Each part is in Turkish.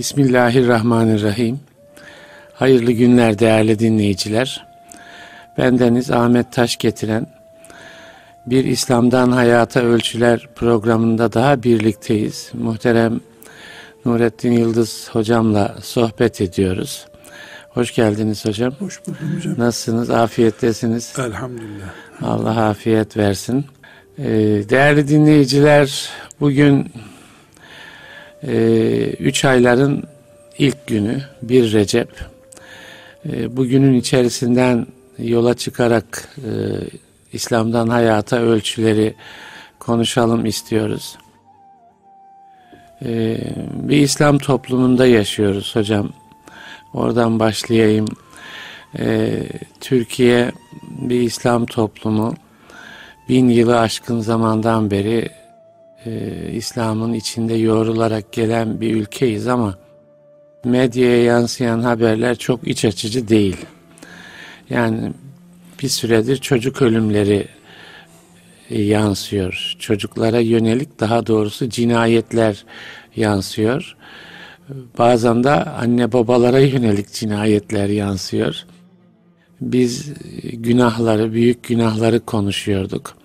Bismillahirrahmanirrahim. Hayırlı günler değerli dinleyiciler. Bendeniz Ahmet Taş getiren bir İslam'dan Hayata Ölçüler programında daha birlikteyiz. Muhterem Nurettin Yıldız hocamla sohbet ediyoruz. Hoş geldiniz hocam. Hoş buldum hocam. Nasılsınız? Afiyettesiniz. Elhamdülillah. Allah afiyet versin. Ee, değerli dinleyiciler, bugün e, üç ayların ilk günü, bir Recep. E, bugünün içerisinden yola çıkarak e, İslam'dan hayata ölçüleri konuşalım istiyoruz. E, bir İslam toplumunda yaşıyoruz hocam. Oradan başlayayım. E, Türkiye bir İslam toplumu. Bin yılı aşkın zamandan beri e, İslam'ın içinde yoğrularak gelen bir ülkeyiz ama medyaya yansıyan haberler çok iç açıcı değil. Yani bir süredir çocuk ölümleri e, yansıyor. Çocuklara yönelik daha doğrusu cinayetler yansıyor. Bazen de anne babalara yönelik cinayetler yansıyor. Biz günahları, büyük günahları konuşuyorduk.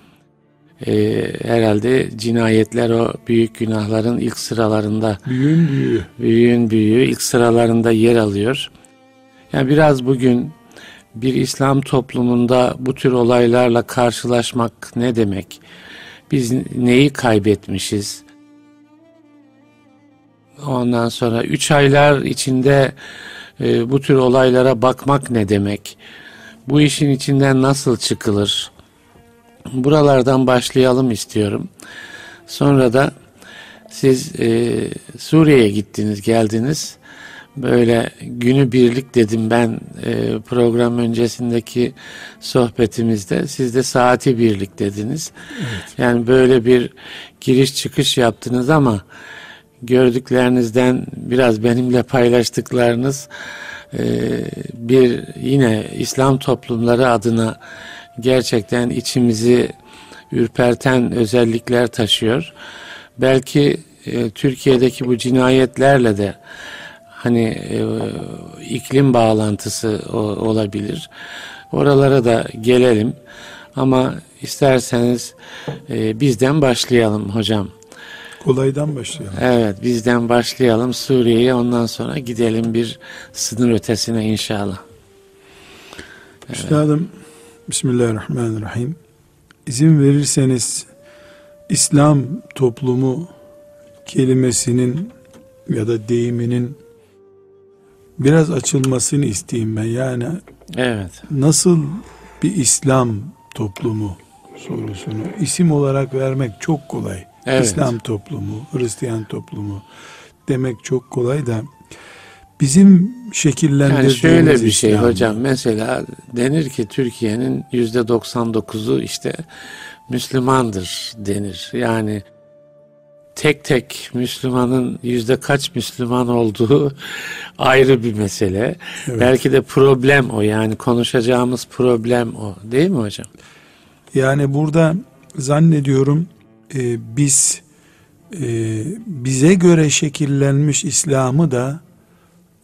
Ee, herhalde cinayetler o büyük günahların ilk sıralarında Büyüğün büyüğü. büyüğün büyüğü ilk sıralarında yer alıyor. Yani biraz bugün bir İslam toplumunda bu tür olaylarla karşılaşmak ne demek? Biz neyi kaybetmişiz? Ondan sonra üç aylar içinde e, bu tür olaylara bakmak ne demek? Bu işin içinden nasıl çıkılır? Buralardan başlayalım istiyorum. Sonra da siz e, Suriye'ye gittiniz, geldiniz. Böyle günü birlik dedim ben e, program öncesindeki sohbetimizde. Siz de saati birlik dediniz. Evet. Yani böyle bir giriş çıkış yaptınız ama gördüklerinizden biraz benimle paylaştıklarınız e, bir yine İslam toplumları adına gerçekten içimizi ürperten özellikler taşıyor. Belki e, Türkiye'deki bu cinayetlerle de hani e, iklim bağlantısı o, olabilir. Oralara da gelelim. Ama isterseniz e, bizden başlayalım hocam. Kolaydan başlayalım. Evet bizden başlayalım Suriye'ye ondan sonra gidelim bir sınır ötesine inşallah. Üstadım Bismillahirrahmanirrahim. İzin verirseniz İslam toplumu kelimesinin ya da deyiminin biraz açılmasını isteyeyim ben. Yani Evet. nasıl bir İslam toplumu sorusunu isim olarak vermek çok kolay. Evet. İslam toplumu, Hristiyan toplumu demek çok kolay da bizim şekillendirdiğimiz Yani şöyle bir şey İslam- hocam mesela denir ki Türkiye'nin yüzde 99'u işte Müslümandır denir. Yani tek tek Müslümanın yüzde kaç Müslüman olduğu ayrı bir mesele. Evet. Belki de problem o yani konuşacağımız problem o değil mi hocam? Yani burada zannediyorum e, biz e, bize göre şekillenmiş İslam'ı da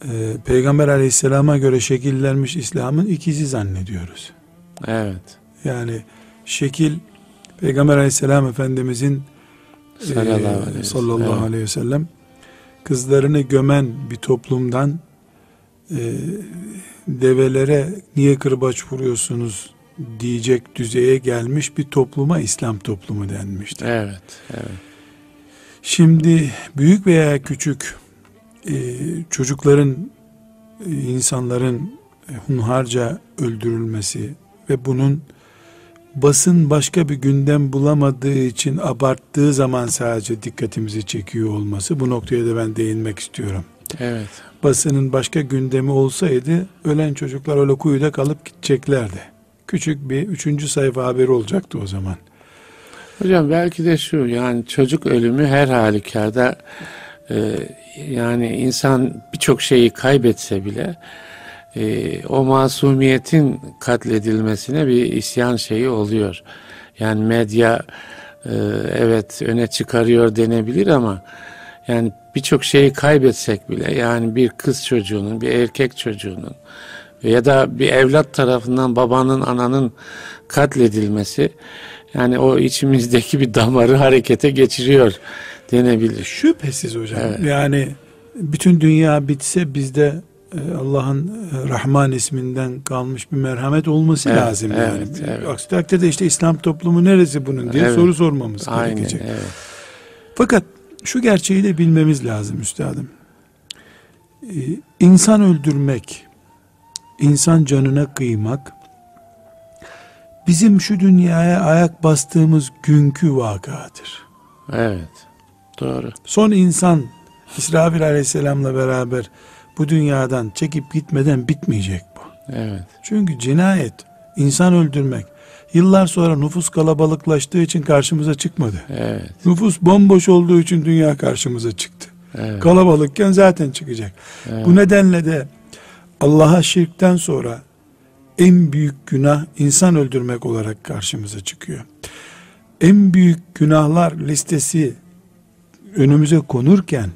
e, Peygamber aleyhisselama göre şekillenmiş İslam'ın ikizi zannediyoruz. Evet. Yani şekil Peygamber aleyhisselam efendimizin Sallallahu e, aleyhi sallallahu Evet. aleyhi ve sellem kızlarını gömen bir toplumdan e, develere niye kırbaç vuruyorsunuz diyecek düzeye gelmiş bir topluma İslam toplumu denmiştir. Evet. Evet. Şimdi büyük veya küçük e, çocukların, e, insanların e, hunharca öldürülmesi ve bunun basın başka bir gündem bulamadığı için abarttığı zaman sadece dikkatimizi çekiyor olması bu noktaya da ben değinmek istiyorum. Evet. Basının başka gündemi olsaydı ölen çocuklar öyle kuyuda kalıp gideceklerdi. Küçük bir üçüncü sayfa haberi olacaktı o zaman. Hocam belki de şu yani çocuk ölümü her halükarda e, yani insan birçok şeyi kaybetse bile e, o masumiyetin katledilmesine bir isyan şeyi oluyor. Yani medya e, evet öne çıkarıyor denebilir ama yani birçok şeyi kaybetsek bile yani bir kız çocuğunun, bir erkek çocuğunun ya da bir evlat tarafından babanın, ananın katledilmesi yani o içimizdeki bir damarı harekete geçiriyor denebilir. Şüphesiz hocam. Evet. Yani bütün dünya bitse bizde e, Allah'ın e, Rahman isminden kalmış bir merhamet olması evet, lazım evet, yani. Evet. Aksi takdirde işte İslam toplumu neresi bunun diye evet. soru sormamız Aynen, gerekecek. Evet. Fakat şu gerçeği de bilmemiz lazım üstadım. Ee, insan öldürmek, insan canına kıymak, bizim şu dünyaya ayak bastığımız günkü vakadır. Evet, doğru. Son insan İsrafil aleyhisselamla beraber bu dünyadan çekip gitmeden bitmeyecek bu. Evet. Çünkü cinayet, insan öldürmek, yıllar sonra nüfus kalabalıklaştığı için karşımıza çıkmadı. Evet. Nüfus bomboş olduğu için dünya karşımıza çıktı. Evet. Kalabalıkken zaten çıkacak. Evet. Bu nedenle de Allah'a şirkten sonra en büyük günah insan öldürmek olarak karşımıza çıkıyor. En büyük günahlar listesi önümüze konurken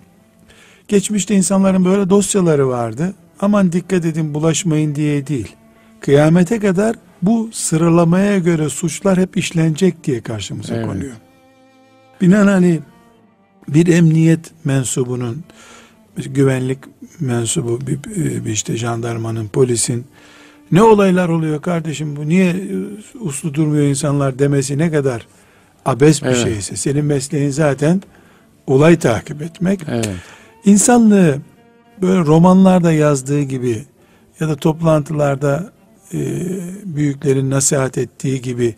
geçmişte insanların böyle dosyaları vardı. Aman dikkat edin bulaşmayın diye değil. Kıyamete kadar bu sıralamaya göre suçlar hep işlenecek diye karşımıza evet. konuyor. Binaenaleyh bir emniyet mensubunun güvenlik mensubu bir, bir işte jandarmanın polisin ne olaylar oluyor kardeşim bu niye uslu durmuyor insanlar demesi ne kadar abes bir evet. şeyse senin mesleğin zaten olay takip etmek. Evet. İnsanlığı böyle romanlarda yazdığı gibi ya da toplantılarda e, büyüklerin nasihat ettiği gibi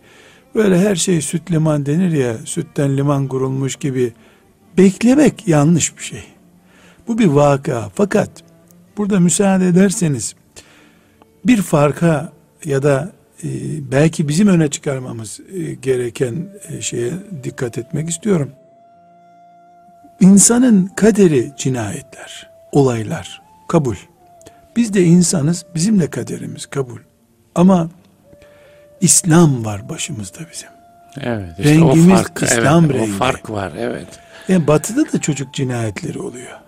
böyle her şey süt liman denir ya sütten liman kurulmuş gibi beklemek yanlış bir şey. Bu bir vaka. Fakat burada müsaade ederseniz bir farka ya da e, belki bizim öne çıkarmamız e, gereken e, şeye dikkat etmek istiyorum. İnsanın kaderi cinayetler, olaylar, kabul. Biz de insanız, bizim de kaderimiz kabul. Ama İslam var başımızda bizim. Evet. Işte Rengimiz o fark, İslam evet, rengi. O fark var, evet. Yani batıda da çocuk cinayetleri oluyor.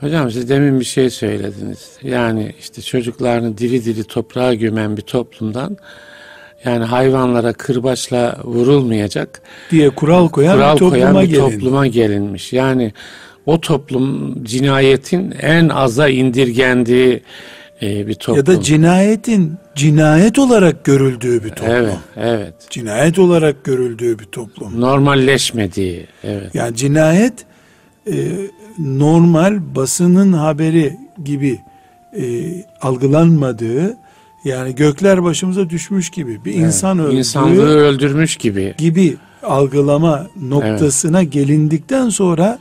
Hocam siz demin bir şey söylediniz. Yani işte çocuklarını diri diri toprağa gömen bir toplumdan yani hayvanlara kırbaçla vurulmayacak diye kural koyan kural bir topluma, koyan bir gelin. topluma gelinmiş. Yani o toplum cinayetin en aza indirgendiği e, bir toplum. Ya da cinayetin cinayet olarak görüldüğü bir toplum. Evet, evet. Cinayet olarak görüldüğü bir toplum. Normalleşmediği, evet. Yani cinayet e, normal basının haberi gibi e, algılanmadığı yani gökler başımıza düşmüş gibi bir evet, insan öldüğü insanlığı öldürmüş gibi gibi algılama noktasına evet. gelindikten sonra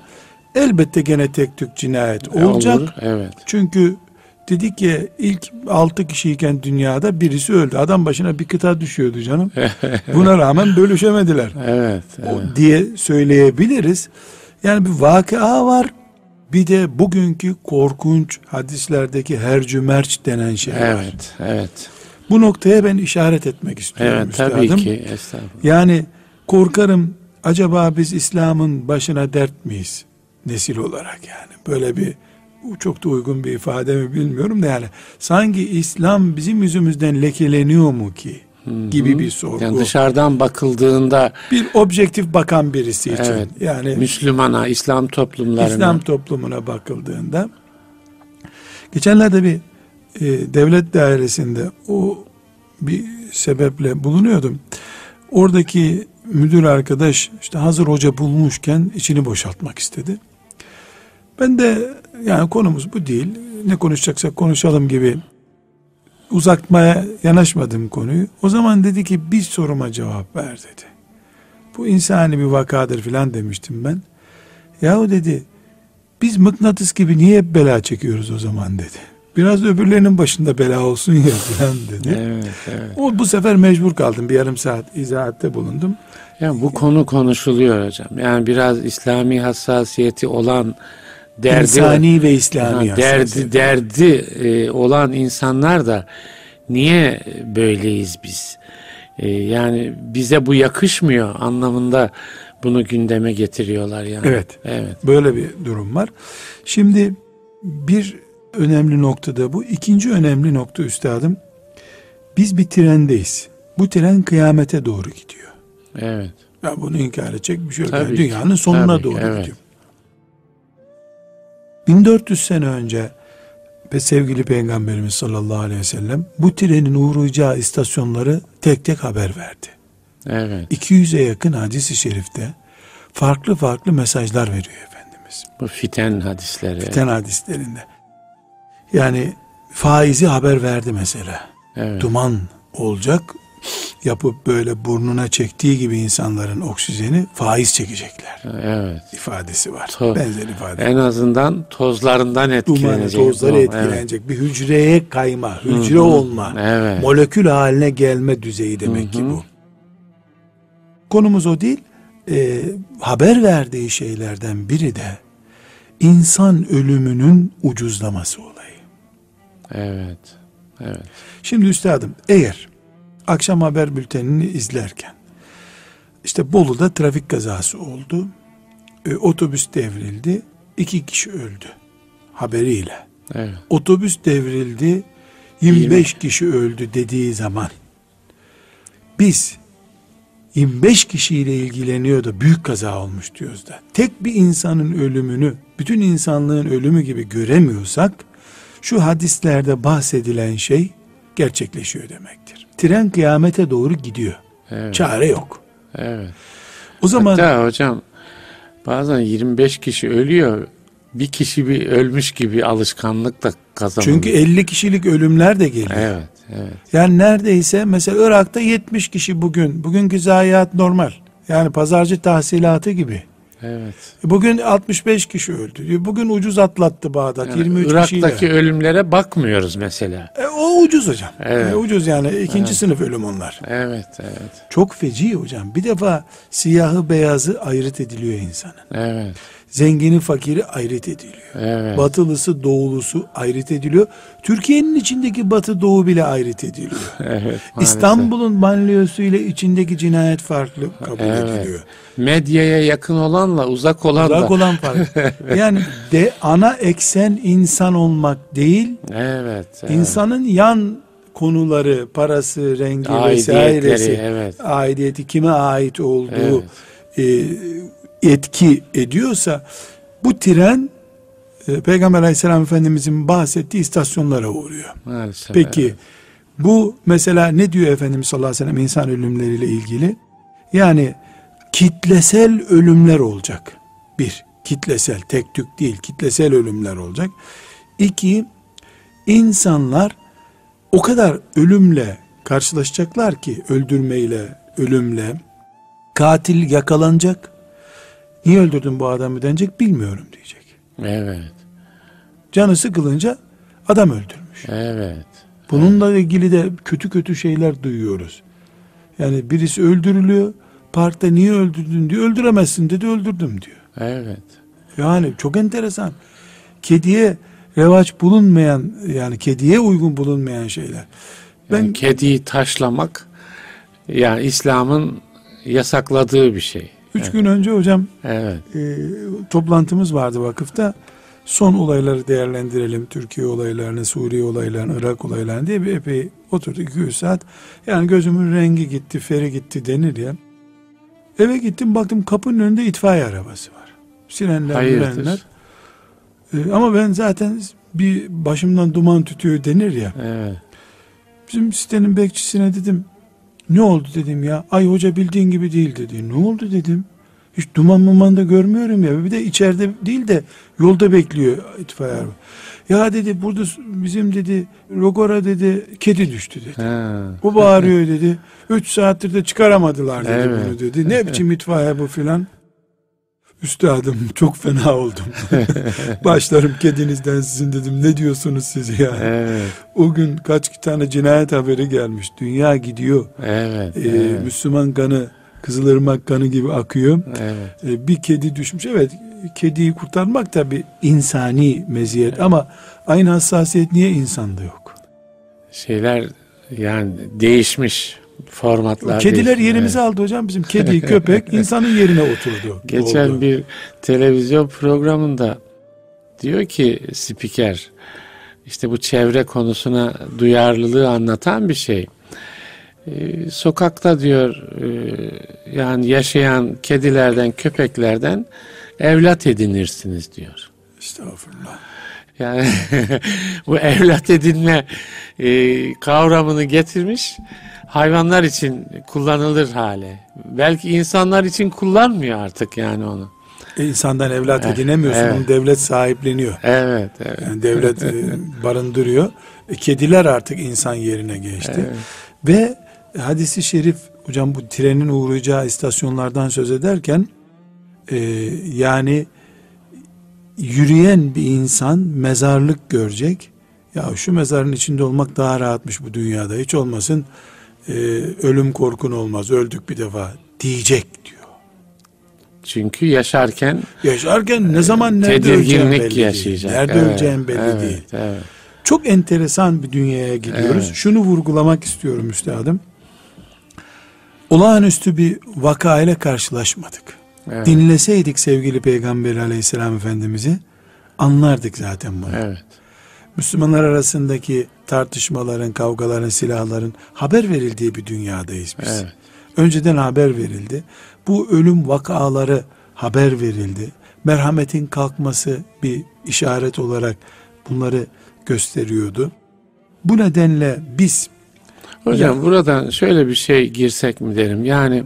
elbette gene tek tük cinayet olacak. Olur, evet. Çünkü dedik ki ilk altı kişiyken dünyada birisi öldü. Adam başına bir kıta düşüyordu canım. Buna rağmen bölüşemediler. Evet, evet. O diye söyleyebiliriz. Yani bir vakıa var. Bir de bugünkü korkunç hadislerdeki hercümerç denen şey evet, var. Evet, evet. Bu noktaya ben işaret etmek istiyorum. Evet, üstadım. tabii ki. Estağfurullah. Yani korkarım acaba biz İslam'ın başına dert miyiz? Nesil olarak yani. Böyle bir çok da uygun bir ifade mi bilmiyorum da yani sanki İslam bizim yüzümüzden lekeleniyor mu ki? Gibi bir sorgu. Yani dışarıdan bakıldığında bir objektif bakan birisi için evet, yani Müslümana, İslam toplumlarına İslam toplumuna bakıldığında geçenlerde bir e, devlet dairesinde o bir sebeple bulunuyordum. Oradaki müdür arkadaş işte hazır hoca bulmuşken içini boşaltmak istedi. Ben de yani konumuz bu değil. Ne konuşacaksak konuşalım gibi uzatmaya yanaşmadım konuyu. O zaman dedi ki bir soruma cevap ver dedi. Bu insani bir vakadır filan demiştim ben. Yahu dedi biz mıknatıs gibi niye hep bela çekiyoruz o zaman dedi. Biraz öbürlerinin başında bela olsun ya filan dedi. evet, evet. O bu sefer mecbur kaldım. Bir yarım saat izahatte bulundum. Yani bu konu konuşuluyor hocam. Yani biraz İslami hassasiyeti olan derdi insani ve İslami ha, derdi derdi e, olan insanlar da niye böyleyiz biz? E, yani bize bu yakışmıyor anlamında bunu gündeme getiriyorlar yani. Evet. Evet. Böyle bir durum var. Şimdi bir önemli nokta da bu. İkinci önemli nokta üstadım. Biz bir trendeyiz. Bu tren kıyamete doğru gidiyor. Evet. Ya bunu inkar edecek bir şey yok. Tabii Yani ki. dünyanın sonuna Tabii doğru evet. gidiyor. 1400 sene önce ve sevgili Peygamberimiz sallallahu aleyhi ve sellem bu trenin uğrayacağı istasyonları tek tek haber verdi. Evet. 200'e yakın hadis-i şerifte farklı farklı mesajlar veriyor Efendimiz. Bu fiten hadisleri. Fiten hadislerinde. Yani faizi haber verdi mesela. Evet. Duman olacak yapıp böyle burnuna çektiği gibi insanların oksijeni faiz çekecekler Evet. ifadesi var. To- Benzer ifade. En azından tozlarından Dumanı, etkilenecek. tozları Evet. etkilenecek. Bir hücreye kayma, hücre olma, Evet. molekül haline gelme düzeyi demek ki bu. Konumuz o değil. Ee, haber verdiği şeylerden biri de insan ölümünün ucuzlaması olayı. Evet. Evet. Şimdi üstadım eğer akşam haber bültenini izlerken işte Bolu'da trafik kazası oldu. E, otobüs devrildi. iki kişi öldü haberiyle. Evet. Otobüs devrildi. 25 kişi öldü dediği zaman biz 25 kişiyle ilgileniyor da büyük kaza olmuş diyoruz da. Tek bir insanın ölümünü bütün insanlığın ölümü gibi göremiyorsak şu hadislerde bahsedilen şey gerçekleşiyor demektir. Tren kıyamete doğru gidiyor. Evet. Çare yok. Evet. O zaman Hatta hocam bazen 25 kişi ölüyor. Bir kişi bir ölmüş gibi alışkanlık da kazanıyor. çünkü 50 kişilik ölümler de geliyor. Evet. Evet. Yani neredeyse mesela Irak'ta 70 kişi bugün. Bugünkü zayiat normal. Yani pazarcı tahsilatı gibi. Evet. Bugün 65 kişi öldü. Bugün ucuz atlattı Bağdat Yani 23 Irak'taki kişiyle. ölümlere bakmıyoruz mesela. E, o ucuz hocam. Evet. E, ucuz yani ikinci sınıf ölüm onlar. Evet, evet. Çok feci hocam. Bir defa siyahı beyazı ayrıt ediliyor insanın. Evet. Zengini fakiri ayrıt ediliyor. Evet. Batılısı doğulusu ayrıt ediliyor. Türkiye'nin içindeki batı doğu bile ayrıt ediliyor. evet. İstanbul'un banliyosu ile içindeki cinayet farklı kabul Evet. ediliyor. Medyaya yakın olanla uzak olan Uzak da. olan farklı. Yani de ana eksen insan olmak değil, Evet. evet. insanın yan konuları, parası, rengi vesairesi, evet. aidiyeti kime ait olduğu Evet. e, etki ediyorsa bu tren e, Peygamber Aleyhisselam Efendimizin bahsettiği istasyonlara uğruyor. Maalesef. Peki evet. bu mesela ne diyor Efendimiz sallallahu aleyhi ve sellem insan ölümleriyle ilgili? Yani kitlesel ölümler olacak. Bir, kitlesel, tek tük değil, kitlesel ölümler olacak. İki, insanlar o kadar ölümle karşılaşacaklar ki öldürmeyle, ölümle katil yakalanacak. Niye öldürdün bu adamı denecek bilmiyorum diyecek. Evet. Canı sıkılınca adam öldürmüş. Evet. Bununla ilgili de kötü kötü şeyler duyuyoruz. Yani birisi öldürülüyor. Parkta niye öldürdün diyor. Öldüremezsin dedi öldürdüm diyor. Evet. Yani çok enteresan. Kediye revaç bulunmayan yani kediye uygun bulunmayan şeyler. Ben Yani kediyi taşlamak yani İslam'ın yasakladığı bir şey. Üç gün önce hocam Evet. e, toplantımız vardı vakıfta. Son olayları değerlendirelim. Türkiye olaylarını, Suriye olaylarını, Irak olaylarını diye bir epey oturduk 200 saat. Yani gözümün rengi gitti, feri gitti denir ya. Eve gittim baktım kapının önünde itfaiye arabası var. Sirenler, Hayırdır? mirenler. E, ama ben zaten bir başımdan duman tütüyor denir ya. Evet. Bizim sitenin bekçisine dedim ne oldu dedim ya. Ay hoca bildiğin gibi değil dedi. Ne oldu dedim. Hiç duman muman da görmüyorum ya. Bir de içeride değil de yolda bekliyor itfaiye araba. Ya dedi burada bizim dedi Rogora dedi kedi düştü dedi. Ha. Bu bağırıyor dedi. Üç saattir de çıkaramadılar dedi Evet. bunu dedi. Ne biçim itfaiye bu filan. Üstadım çok fena oldum. Başlarım kedinizden sizin dedim. Ne diyorsunuz siz ya? Evet. O gün kaç tane cinayet haberi gelmiş. Dünya gidiyor. Evet. Ee, evet. Müslüman kanı Kızılırmak kanı gibi akıyor. Evet. Ee, bir kedi düşmüş. Evet kediyi kurtarmak da bir insani meziyet ama aynı hassasiyet niye insanda yok? Şeyler yani değişmiş. Formatlar. Kediler değişti. yerimizi aldı hocam. Bizim kedi, köpek insanın yerine oturdu. Geçen oldu. bir televizyon programında diyor ki spiker işte bu çevre konusuna duyarlılığı anlatan bir şey. Ee, sokakta diyor e, yani yaşayan kedilerden köpeklerden evlat edinirsiniz diyor. Estağfurullah. Yani bu evlat edinme e, kavramını getirmiş hayvanlar için kullanılır hale. Belki insanlar için kullanmıyor artık yani onu. E, insandan evlat edinemiyorsun. evet. Onu devlet sahipleniyor. Evet, evet. Yani devlet e, barındırıyor. E, kediler artık insan yerine geçti. Evet. Ve hadisi şerif hocam bu trenin uğrayacağı istasyonlardan söz ederken e, yani yürüyen bir insan mezarlık görecek. Ya şu mezarın içinde olmak daha rahatmış bu dünyada. Hiç olmasın e, ölüm korkun olmaz. Öldük bir defa diyecek diyor. Çünkü yaşarken Yaşarken ne zaman nerede öleceğin belli tedirginlik değil. yaşayacak. Nerede Evet, öleceğin belli evet, değil. Evet. Çok enteresan bir dünyaya gidiyoruz. Evet. Şunu vurgulamak istiyorum üstadım. Olağanüstü bir vaka ile karşılaşmadık. Evet. Dinleseydik sevgili Peygamber aleyhisselam efendimizi anlardık zaten bunu. evet. Müslümanlar arasındaki tartışmaların, kavgaların, silahların haber verildiği bir dünyadayız biz. Evet. Önceden haber verildi. Bu ölüm vakaları haber verildi. Merhametin kalkması bir işaret olarak bunları gösteriyordu. Bu nedenle biz Hocam Ya- buradan şöyle bir şey girsek mi derim. Yani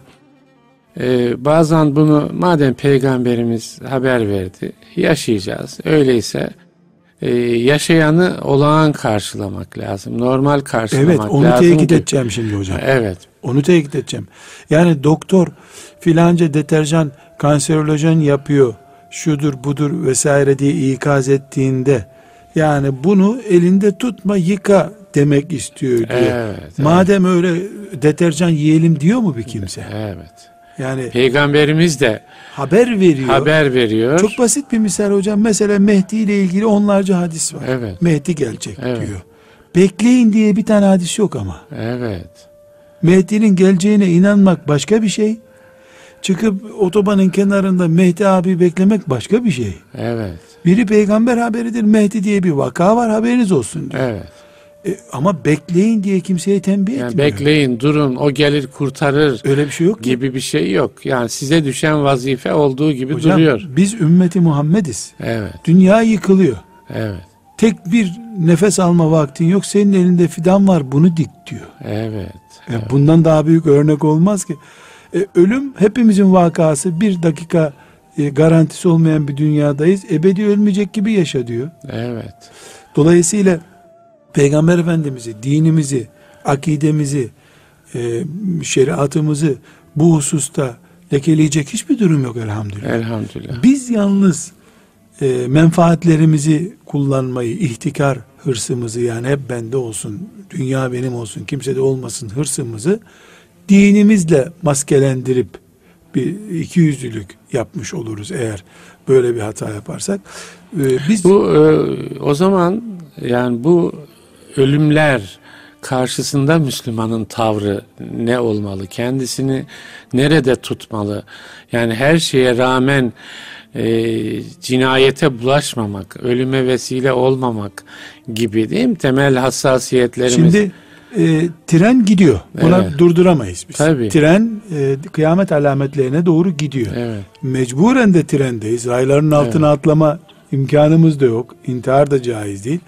e, bazen bunu madem peygamberimiz haber verdi yaşayacağız. Öyleyse e, yaşayanı olağan karşılamak lazım. Normal karşılamak evet onu lazım. tekit ki- edeceğim şimdi hocam. Evet. Onu tekit edeceğim. Yani doktor filanca deterjan kanserolojen yapıyor. Şudur budur vesaire diye ikaz ettiğinde yani bunu elinde tutma yıka demek istiyor diyor. Evet. Madem öyle deterjan yiyelim diyor mu bir kimse? Evet. Yani Peygamberimiz de haber veriyor. haber veriyor. Çok basit bir misal hocam. Mesela Mehdi ile ilgili onlarca hadis var. Evet. Mehdi gelecek Evet. diyor. Bekleyin diye bir tane hadis yok ama. Evet. Mehdi'nin geleceğine inanmak başka bir şey. Çıkıp otobanın kenarında Mehdi abi beklemek başka bir şey. Evet. Biri peygamber haberidir. Mehdi diye bir vaka var haberiniz olsun diyor. Evet. E, ama bekleyin diye kimseye tembih Yani etmiyor. bekleyin, durun, o gelir kurtarır Öyle bir şey yok ki. gibi bir şey yok. Yani size düşen vazife olduğu gibi Hocam duruyor. biz ümmeti Muhammediz. Evet. Dünya yıkılıyor. Evet. Tek bir nefes alma vaktin yok. Senin elinde fidan var bunu dik diyor. Evet. E, Bundan daha büyük örnek olmaz ki. E, ölüm hepimizin vakası. Bir dakika e, garantisi olmayan bir dünyadayız. Ebedi ölmeyecek gibi yaşa diyor. Evet. Dolayısıyla Peygamber Efendimiz'i, dinimizi, akidemizi, e, şeriatımızı bu hususta lekeleyecek hiçbir durum yok elhamdülillah. Elhamdülillah. Biz yalnız e, menfaatlerimizi kullanmayı, ihtikar hırsımızı yani hep bende olsun, dünya benim olsun, kimse de olmasın hırsımızı dinimizle maskelendirip bir ikiyüzlülük yapmış oluruz eğer böyle bir hata yaparsak. E, biz Bu e, o zaman yani bu ölümler karşısında Müslümanın tavrı ne olmalı? Kendisini nerede tutmalı? Yani her şeye rağmen e, cinayete bulaşmamak, ölüme vesile olmamak gibi değil mi? Temel hassasiyetlerimiz. Şimdi e, tren gidiyor. Ona Evet. durduramayız biz. Tabii. Tren e, kıyamet alametlerine doğru gidiyor. Evet. Mecburen de trendeyiz. Rayların altına atlama imkanımız da yok. İntihar da caiz değil.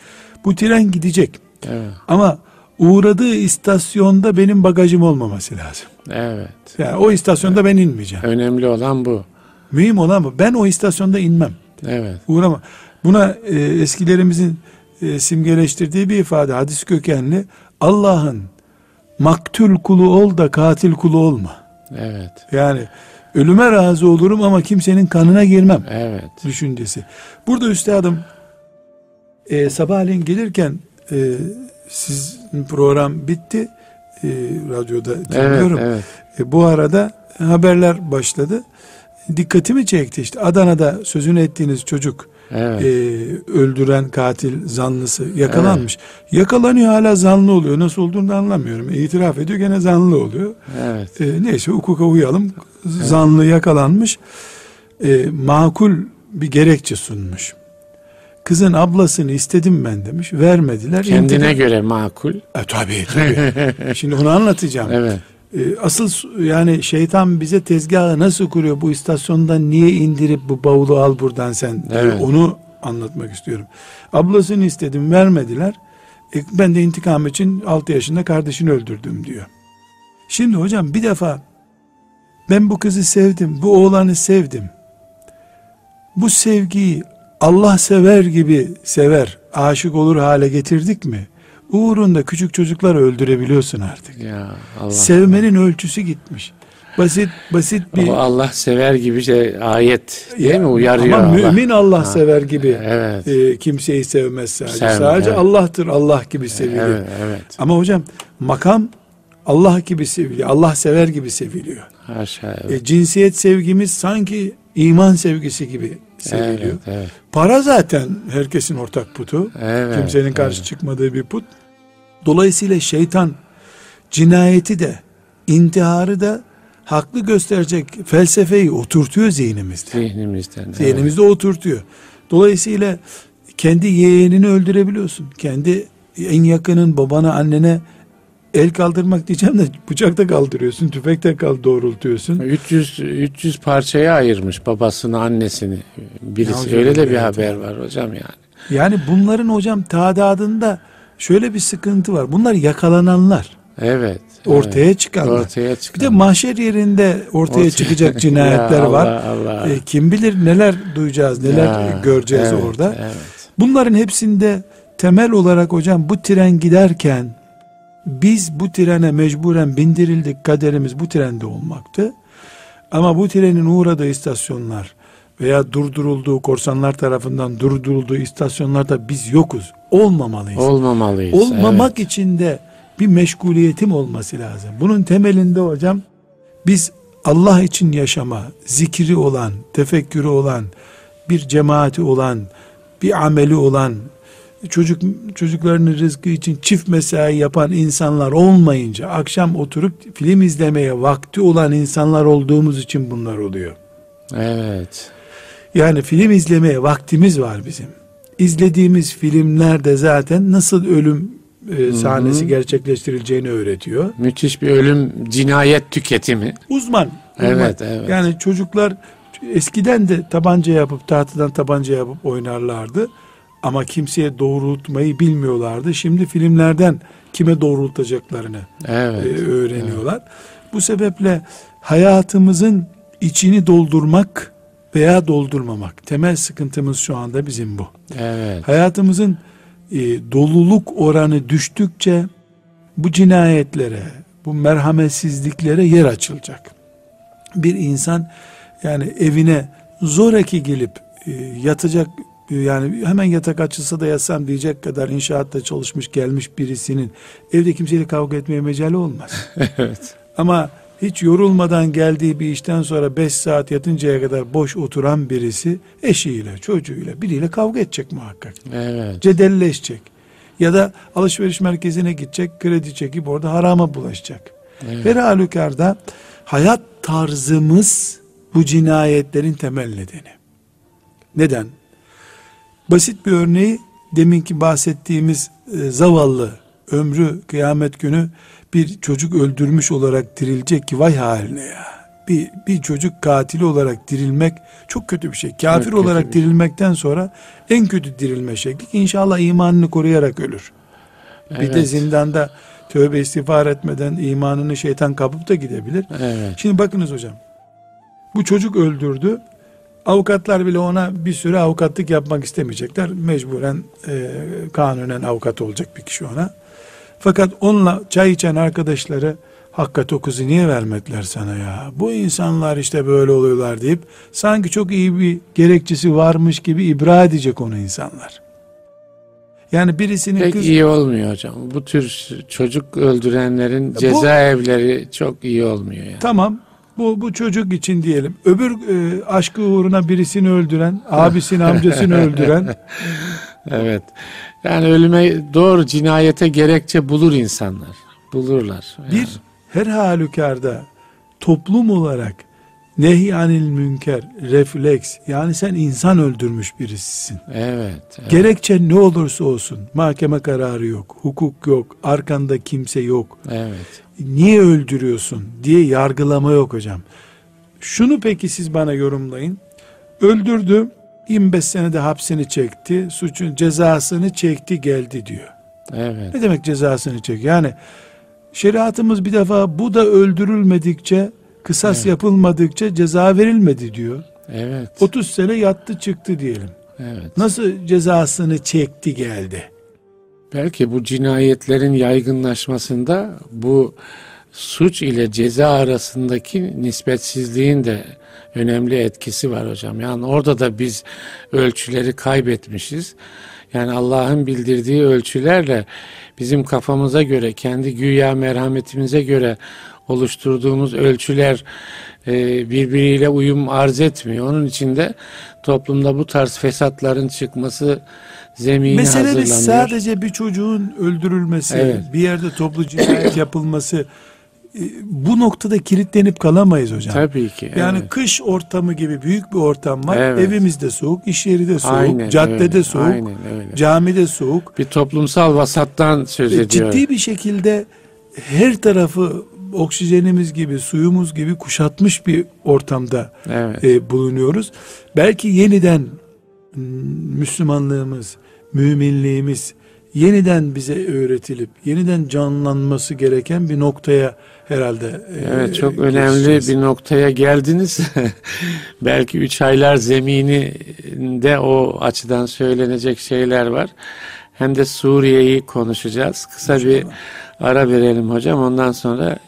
Bu tren gidecek. Evet. Ama uğradığı istasyonda benim bagajım olmaması lazım. Evet. Yani o istasyonda ben inmeyeceğim. Önemli olan bu. Mühim olan bu. Ben o istasyonda inmem. Evet. Uğrama. Buna e, eskilerimizin e, simgeleştirdiği bir ifade hadis kökenli Allah'ın maktul kulu ol da katil kulu olma. Evet. Yani ölüme razı olurum ama kimsenin kanına girmem Evet. düşüncesi. Burada üstadım e, sabahleyin gelirken e, sizin program bitti. E, radyoda Evet. dinliyorum. Evet. E, bu arada haberler başladı. Dikkatimi çekti işte Adana'da sözünü ettiğiniz çocuk Evet. e, öldüren katil zanlısı yakalanmış. Yakalanıyor hala zanlı oluyor. Nasıl olduğunu da anlamıyorum. İtiraf ediyor gene zanlı oluyor. Evet. E, neyse hukuka uyalım. Zanlı yakalanmış. E, makul bir gerekçe sunmuş. Kızın ablasını istedim ben demiş. Vermediler. Kendine İntikam- göre makul. E, tabii tabii. Şimdi onu anlatacağım. Evet. E, asıl yani şeytan bize tezgahı nasıl kuruyor bu istasyondan niye indirip bu bavulu al buradan sen. Evet. onu anlatmak istiyorum. Ablasını istedim vermediler. E, ben de intikam için 6 yaşında kardeşini öldürdüm diyor. Şimdi hocam bir defa ben bu kızı sevdim, bu oğlanı sevdim. Bu sevgiyi Allah sever gibi sever, aşık olur hale getirdik mi? Uğrunda küçük çocukları öldürebiliyorsun artık. Ya Allah. Sevmenin ölçüsü gitmiş. Basit basit bir O Allah sever gibi şey ayet değil mi uyarıyor ama Allah. mümin Allah sever gibi Evet. e, kimseyi sevmez sadece. Sevmez, sadece evet. Allah'tır Allah gibi seviliyor. Evet, evet. Ama hocam makam Allah gibi seviliyor. Allah sever gibi seviliyor. Haşa. Evet. E, cinsiyet sevgimiz sanki iman sevgisi gibi seviliyor. Evet, evet. Para zaten herkesin ortak putu. Evet, Kimsenin karşı evet. çıkmadığı bir put. Dolayısıyla şeytan cinayeti de intiharı da haklı gösterecek felsefeyi oturtuyor zihnimizde. Zihnimizden. evet. Zihnimizde oturtuyor. Dolayısıyla kendi yeğenini öldürebiliyorsun. Kendi en yakının babana annene el kaldırmak diyeceğim de bıçakta kaldırıyorsun, tüfekte kal doğrultuyorsun. 300 300 parçaya ayırmış babasını, annesini. Birisi hocam, öyle de bir evet. haber var hocam yani. Yani bunların hocam tadadında şöyle bir sıkıntı var. Bunlar yakalananlar, Evet. ortaya evet. çıkanlar. Ortaya Bir çıkan. de mahşer yerinde ortaya Ortaya- çıkacak cinayetler Ya var. Allah Allah. E, kim bilir neler duyacağız, neler Ya, göreceğiz evet, orada. Evet. Bunların hepsinde temel olarak hocam bu tren giderken biz bu trene mecburen bindirildik. Kaderimiz bu trende olmaktı. Ama bu trenin uğradığı istasyonlar veya durdurulduğu korsanlar tarafından durdurulduğu istasyonlarda biz yokuz. Olmamalıyız. Olmamalıyız. Olmamak evet. için de bir meşguliyetim olması lazım. Bunun temelinde hocam biz Allah için yaşama, zikri olan, tefekkürü olan, bir cemaati olan, bir ameli olan, çocuk çocuklarının rızkı için çift mesai yapan insanlar olmayınca akşam oturup film izlemeye vakti olan insanlar olduğumuz için bunlar oluyor. Evet. Yani film izlemeye vaktimiz var bizim. İzlediğimiz filmlerde zaten nasıl ölüm e, sahnesi gerçekleştirileceğini öğretiyor. Müthiş bir ölüm, cinayet tüketimi. Uzman. uzman. Evet, evet. Yani çocuklar eskiden de tabanca yapıp tahtadan tabanca yapıp oynarlardı. Ama kimseye doğrultmayı bilmiyorlardı. Şimdi filmlerden kime doğrultacaklarını Evet. e, öğreniyorlar. Bu sebeple hayatımızın içini doldurmak veya doldurmamak. Temel sıkıntımız şu anda bizim bu. Evet. Hayatımızın e, doluluk oranı düştükçe bu cinayetlere, bu merhametsizliklere yer açılacak. Bir insan yani evine zoraki gelip e, yatacak yani hemen yatak açılsa da yatsam diyecek kadar inşaatta çalışmış gelmiş birisinin evde kimseyle kavga etmeye mecali olmaz. evet. Ama hiç yorulmadan geldiği bir işten sonra 5 saat yatıncaya kadar boş oturan birisi eşiyle, çocuğuyla, biriyle kavga edecek muhakkak. Evet. Cedelleşecek. Ya da alışveriş merkezine gidecek, kredi çekip orada harama bulaşacak. Evet. Her halükarda hayat tarzımız bu cinayetlerin temel nedeni. Neden? Basit bir örneği deminki bahsettiğimiz e, zavallı ömrü kıyamet günü bir çocuk öldürmüş olarak dirilecek ki vay haline ya. Bir, bir çocuk katili olarak dirilmek çok kötü bir şey. Kafir kötü olarak bir şey. dirilmekten sonra en kötü dirilme şekli inşallah imanını koruyarak ölür. Bir de Evet. zindanda tövbe istiğfar etmeden imanını şeytan kapıp da gidebilir. Evet. Şimdi bakınız hocam. Bu çocuk öldürdü. Avukatlar bile ona bir süre avukatlık yapmak istemeyecekler. Mecburen e, kanunen avukat olacak bir kişi ona. Fakat onunla çay içen arkadaşları hakikaten o kızı niye vermediler sana ya? Bu insanlar işte böyle oluyorlar deyip sanki çok iyi bir gerekçesi varmış gibi ibra edecek onu insanlar. Yani birisinin Pek kız iyi olmuyor hocam. Bu tür çocuk öldürenlerin Bu- cezaevleri çok iyi olmuyor yani. tamam Bu, bu çocuk için diyelim. Öbür e, aşkı uğruna birisini öldüren, abisini amcasını öldüren. Evet. Yani ölüme doğru cinayete gerekçe bulur insanlar. Bulurlar. Yani. Bir her halükarda toplum olarak nehyanil münker, refleks yani sen insan öldürmüş birisisin. Evet, evet. Gerekçe ne olursa olsun mahkeme kararı yok, hukuk yok, arkanda kimse yok. Evet. Niye öldürüyorsun diye yargılama yok hocam. Şunu peki siz bana yorumlayın. Öldürdü, 25 senede hapsini çekti, suçun cezasını çekti geldi diyor. Evet. Ne demek cezasını çek? Yani şeriatımız bir defa bu da öldürülmedikçe, kısas Evet. yapılmadıkça ceza verilmedi diyor. Evet. 30 sene yattı çıktı diyelim. Evet. Nasıl cezasını çekti geldi? Belki bu cinayetlerin yaygınlaşmasında bu suç ile ceza arasındaki nispetsizliğin de önemli etkisi var hocam. Yani orada da biz ölçüleri kaybetmişiz. Yani Allah'ın bildirdiği ölçülerle bizim kafamıza göre, kendi güya merhametimize göre oluşturduğumuz ölçüler e, birbiriyle uyum arz etmiyor. Onun için de toplumda bu tarz fesatların çıkması zemini Meselemiz hazırlanıyor. sadece bir çocuğun öldürülmesi, Evet. bir yerde toplu cinayet yapılması. E, Bu noktada kilitlenip kalamayız hocam. Tabii ki. Yani evet. kış ortamı gibi büyük bir ortam var. Evet. Evimizde soğuk, iş yeri de soğuk, Aynen caddede öyle, soğuk, aynen öyle. camide soğuk. bir toplumsal vasattan söz E, ediyor. Ciddi bir şekilde her tarafı oksijenimiz gibi, suyumuz gibi kuşatmış bir ortamda Evet. e, bulunuyoruz. Belki yeniden Müslümanlığımız, müminliğimiz yeniden bize öğretilip yeniden canlanması gereken bir noktaya herhalde e, Evet çok önemli bir noktaya geldiniz. Belki üç aylar zemininde o açıdan söylenecek şeyler var. Hem de Suriye'yi konuşacağız. Kısa bir ara verelim hocam. Ondan sonra e,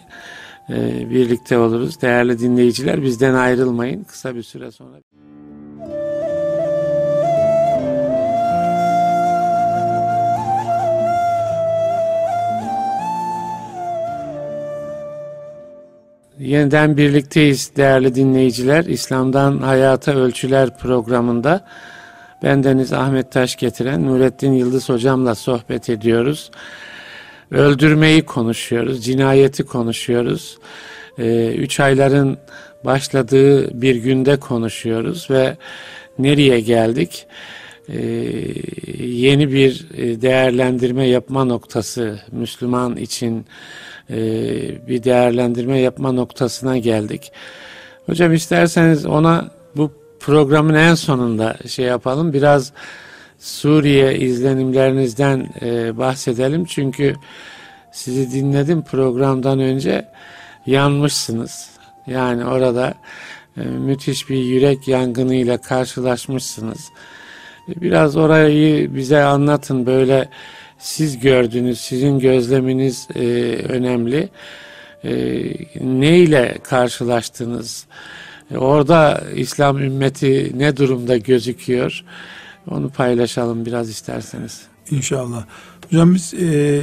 birlikte oluruz. Değerli dinleyiciler bizden ayrılmayın. Kısa bir süre sonra. Yeniden birlikteyiz değerli dinleyiciler. İslam'dan Hayata Ölçüler programında bendeniz Ahmet Taş getiren Nurettin Yıldız hocamla sohbet ediyoruz. Öldürmeyi konuşuyoruz, cinayeti konuşuyoruz. Ee, üç ayların başladığı bir günde konuşuyoruz ve nereye geldik? Ee, yeni bir e, değerlendirme yapma noktası Müslüman için e, bir değerlendirme yapma noktasına geldik. Hocam isterseniz ona bu programın en sonunda şey yapalım. Biraz Suriye izlenimlerinizden e, bahsedelim. Çünkü sizi dinledim programdan önce yanmışsınız. Yani orada e, müthiş bir yürek yangınıyla karşılaşmışsınız. E, Biraz orayı bize anlatın böyle siz gördünüz, sizin gözleminiz e, önemli. E, ne ile karşılaştınız? E, orada İslam ümmeti ne durumda gözüküyor? Onu paylaşalım biraz isterseniz. İnşallah. Hocam biz e,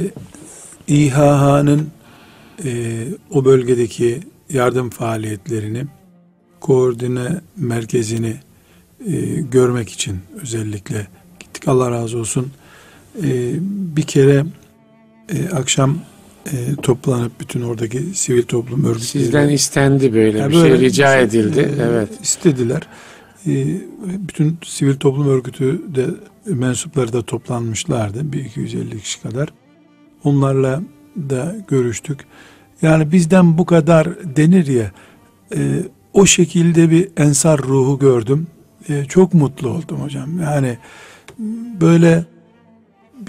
İHH'nın e, o bölgedeki yardım faaliyetlerini koordine merkezini e, görmek için özellikle gittik. Allah razı olsun. E, bir kere e, akşam e, toplanıp bütün oradaki sivil toplum örgütleri Sizden istendi böyle Yani bir şey böyle rica şey, edildi. e, Evet. istediler. E, bütün sivil toplum örgütü de mensupları da toplanmışlardı. Bir 250 kişi kadar. Onlarla da görüştük. Yani bizden bu kadar denir ya e, o şekilde bir ensar ruhu gördüm. E, çok mutlu oldum hocam. Yani böyle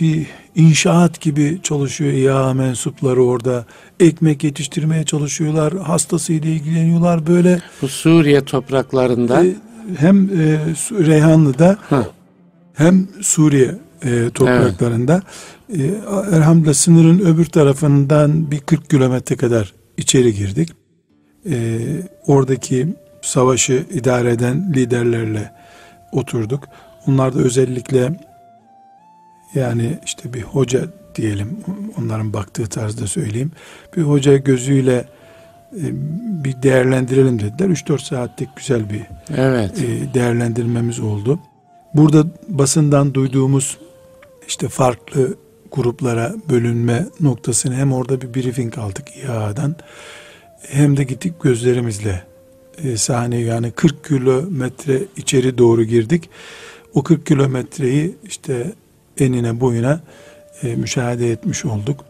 bir inşaat gibi çalışıyor İHA mensupları orada. Ekmek yetiştirmeye çalışıyorlar. Hastasıyla ilgileniyorlar. Böyle Bu Suriye topraklarında e, hem e, Reyhanlı'da Hı. hem Suriye e, topraklarında e, elhamdülillah sınırın öbür tarafından bir 40 kilometre kadar içeri girdik. E, oradaki savaşı idare eden liderlerle oturduk. Onlar da özellikle yani işte bir hoca diyelim onların baktığı tarzda söyleyeyim. Bir hoca gözüyle bir değerlendirelim dediler. 3-4 saatlik güzel bir Evet. e, değerlendirmemiz oldu. Burada basından duyduğumuz işte farklı gruplara bölünme noktasını hem orada bir briefing aldık İHA'dan hem de gittik gözlerimizle e, sahneye yani 40 kilometre içeri doğru girdik. O 40 kilometreyi işte enine boyuna e, müşahede etmiş olduk.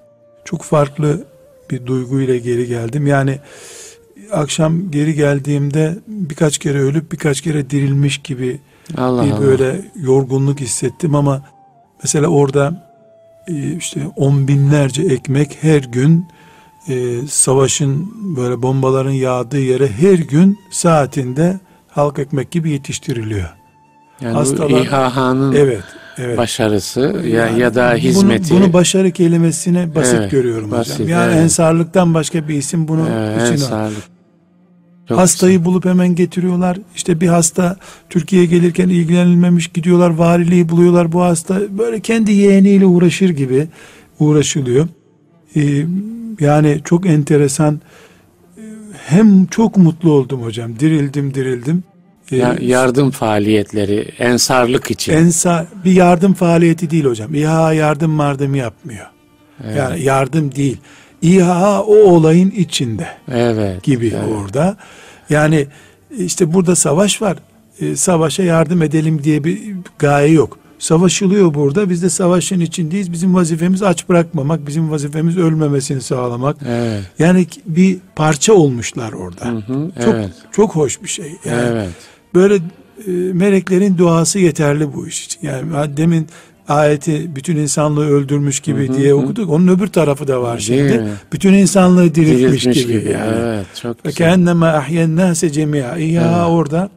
Çok farklı bir duyguyla geri geldim. Yani akşam geri geldiğimde birkaç kere ölüp birkaç kere dirilmiş gibi Allah bir Allah. böyle yorgunluk hissettim ama mesela orada e, işte on binlerce ekmek her gün e, savaşın böyle bombaların yağdığı yere her gün saatinde halk ekmek gibi yetiştiriliyor. Yani hastalar- İHA'nın Evet, evet. başarısı ya, Yani ya da bunu- hizmeti. Bunu, başarı kelimesine basit Evet, görüyorum basit, hocam. Yani evet. ensarlıktan başka bir isim bunu Evet, içine en al. sağlık. Çok Hastayı bulup hemen getiriyorlar. İşte bir hasta Türkiye'ye gelirken ilgilenilmemiş gidiyorlar. Variliği buluyorlar. Bu hasta böyle kendi yeğeniyle uğraşır gibi uğraşılıyor. Ee, yani çok enteresan. Ee, Hem çok mutlu oldum hocam. Dirildim dirildim. Ee, Ya- yardım faaliyetleri, ensarlık için. Ensa bir yardım faaliyeti değil hocam. İHA yardım mardımı yapmıyor. evet. Yani yardım değil. İHA o olayın içinde. evet. gibi evet. orada. Yani işte burada savaş var. E, savaşa yardım edelim diye bir gaye yok. Savaşılıyor burada. Biz de savaşın içindeyiz. Bizim vazifemiz aç bırakmamak. Bizim vazifemiz ölmemesini sağlamak. Evet. Yani bir parça olmuşlar orada. Hı hı, Çok evet. çok hoş bir şey. Yani evet. Böyle e, meleklerin duası yeterli bu iş için. Yani demin ayeti bütün insanlığı öldürmüş gibi Hı hı, diye hı. okuduk. Onun öbür tarafı da var Değil şimdi. mi? Bütün insanlığı diriltmiş, Diriltmiş gibi, gibi. yani. Evet. Çok güzel. kendime ahyen nase cemia. İHA Evet. orada.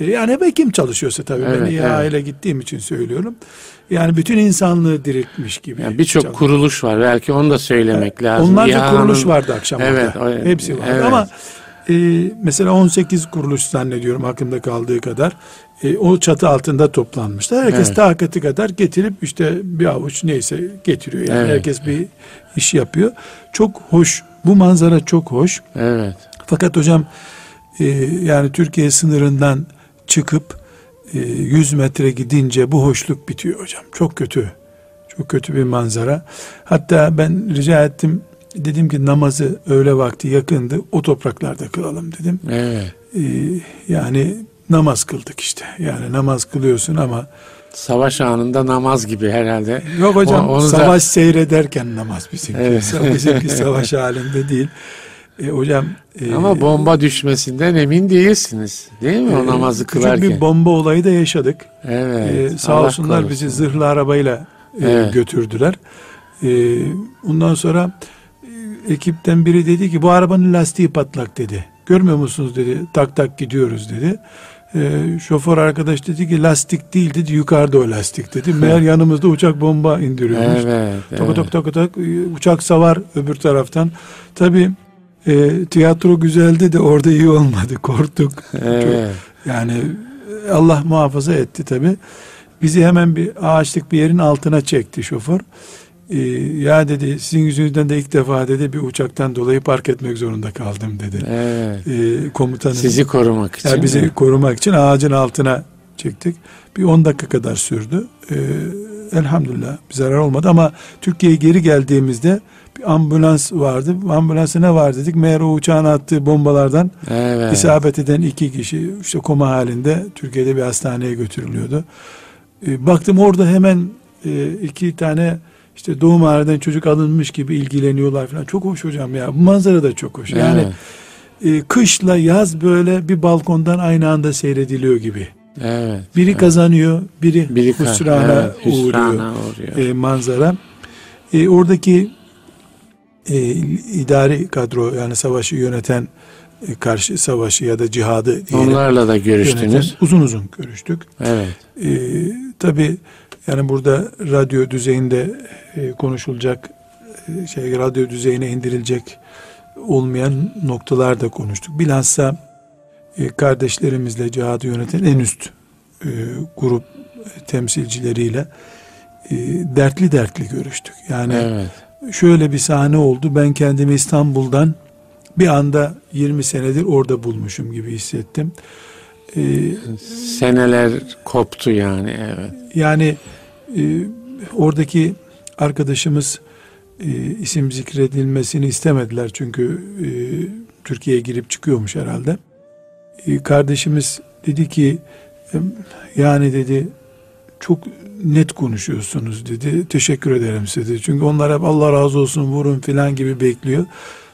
E, Yani ben kim çalışıyorsa tabii ben Evet, İHA evet. ile gittiğim için söylüyorum. Yani bütün insanlığı diriltmiş gibi. Yani Birçok kuruluş var. Belki onu da söylemek lazım. Onlarca İHA'nın- kuruluş vardı akşam Evet, o- Hepsi vardı evet. ama e, mesela 18 kuruluş zannediyorum aklımda kaldığı kadar e, o çatı altında toplanmışlar. Herkes Evet. takati kadar getirip işte bir avuç neyse getiriyor. Yani Evet. herkes bir iş yapıyor. Çok hoş. Bu manzara çok hoş. Evet. Fakat hocam e, yani Türkiye sınırından çıkıp e, 100 metre gidince bu hoşluk bitiyor hocam. Çok kötü. Çok kötü bir manzara. Hatta ben rica ettim. Dedim ki namazı öğle vakti yakındı. O topraklarda kılalım dedim. Evet. E, yani namaz kıldık işte. Yani namaz kılıyorsun ama Savaş anında namaz gibi herhalde. yok hocam O- onu da- savaş seyrederken namaz bizimki. Evet. Bizimki savaş halinde değil. E, hocam e, Ama bomba düşmesinden emin değilsiniz. Değil mi o e, namazı küçük kılarken? bir bomba olayı da yaşadık. Evet. Ee, sağ Allah olsunlar korusun. bizi zırhlı arabayla e, Evet. götürdüler. Ee, ondan sonra e, ekipten biri dedi ki bu arabanın lastiği patlak dedi. Görmüyor musunuz dedi. Tak tak gidiyoruz dedi. Ee, şoför arkadaş dedi ki lastik değil dedi. Yukarıda o lastik dedi. Meğer yanımızda uçak bomba indiriyormuş. Evet. Toka evet. tok toka tok e, uçak savar öbür taraftan. Tabi tiyatro güzeldi de orada iyi olmadı. Korktuk. Evet. Yani e, Allah muhafaza etti tabi. Bizi hemen bir ağaçlık bir yerin altına çekti şoför. Ee, ya dedi sizin yüzünüzden de ilk defa dedi bir uçaktan dolayı park etmek zorunda kaldım dedi. Evet. Ee, komutanım. Sizi korumak için. yani bizi korumak için ağacın altına çektik. Bir 10 dakika kadar sürdü. Ee, elhamdülillah bir zarar olmadı ama Türkiye'ye geri geldiğimizde bir ambulans vardı. Ambulansa ne var dedik. Meğer o uçağın attığı bombalardan Evet. İsabet eden iki kişi işte koma halinde Türkiye'de bir hastaneye götürülüyordu. E, baktım orada hemen e, iki tane işte doğum halinden çocuk alınmış gibi ilgileniyorlar falan. Çok hoş hocam ya. Bu manzara da çok hoş. Yani Evet. e, kışla yaz böyle bir balkondan aynı anda seyrediliyor gibi. Evet. Biri kazanıyor, biri, Biri hüsrana evet, uğruyor hüsrana uğruyor. e, manzara. E, oradaki e, idari kadro yani savaşı yöneten e, karşı savaşı ya da cihadı diyelim, Onlarla da görüştünüz. yöneten uzun uzun görüştük. Evet. E, Tabi yani burada radyo düzeyinde e, konuşulacak e, şey radyo düzeyine indirilecek olmayan noktalar da konuştuk. Bilhassa e, kardeşlerimizle cihadı yöneten en üst e, grup temsilcileriyle e, dertli dertli görüştük. Yani Evet. şöyle bir sahne oldu. Ben kendimi İstanbul'dan bir anda 20 senedir orada bulmuşum gibi hissettim. Ee, Seneler koptu yani evet. Yani e, oradaki arkadaşımız e, isim zikredilmesini istemediler çünkü e, Türkiye'ye girip çıkıyormuş herhalde. E, kardeşimiz dedi ki yani dedi çok net konuşuyorsunuz dedi. Teşekkür ederim size Çünkü onlar hep Allah razı olsun vurun filan gibi bekliyor.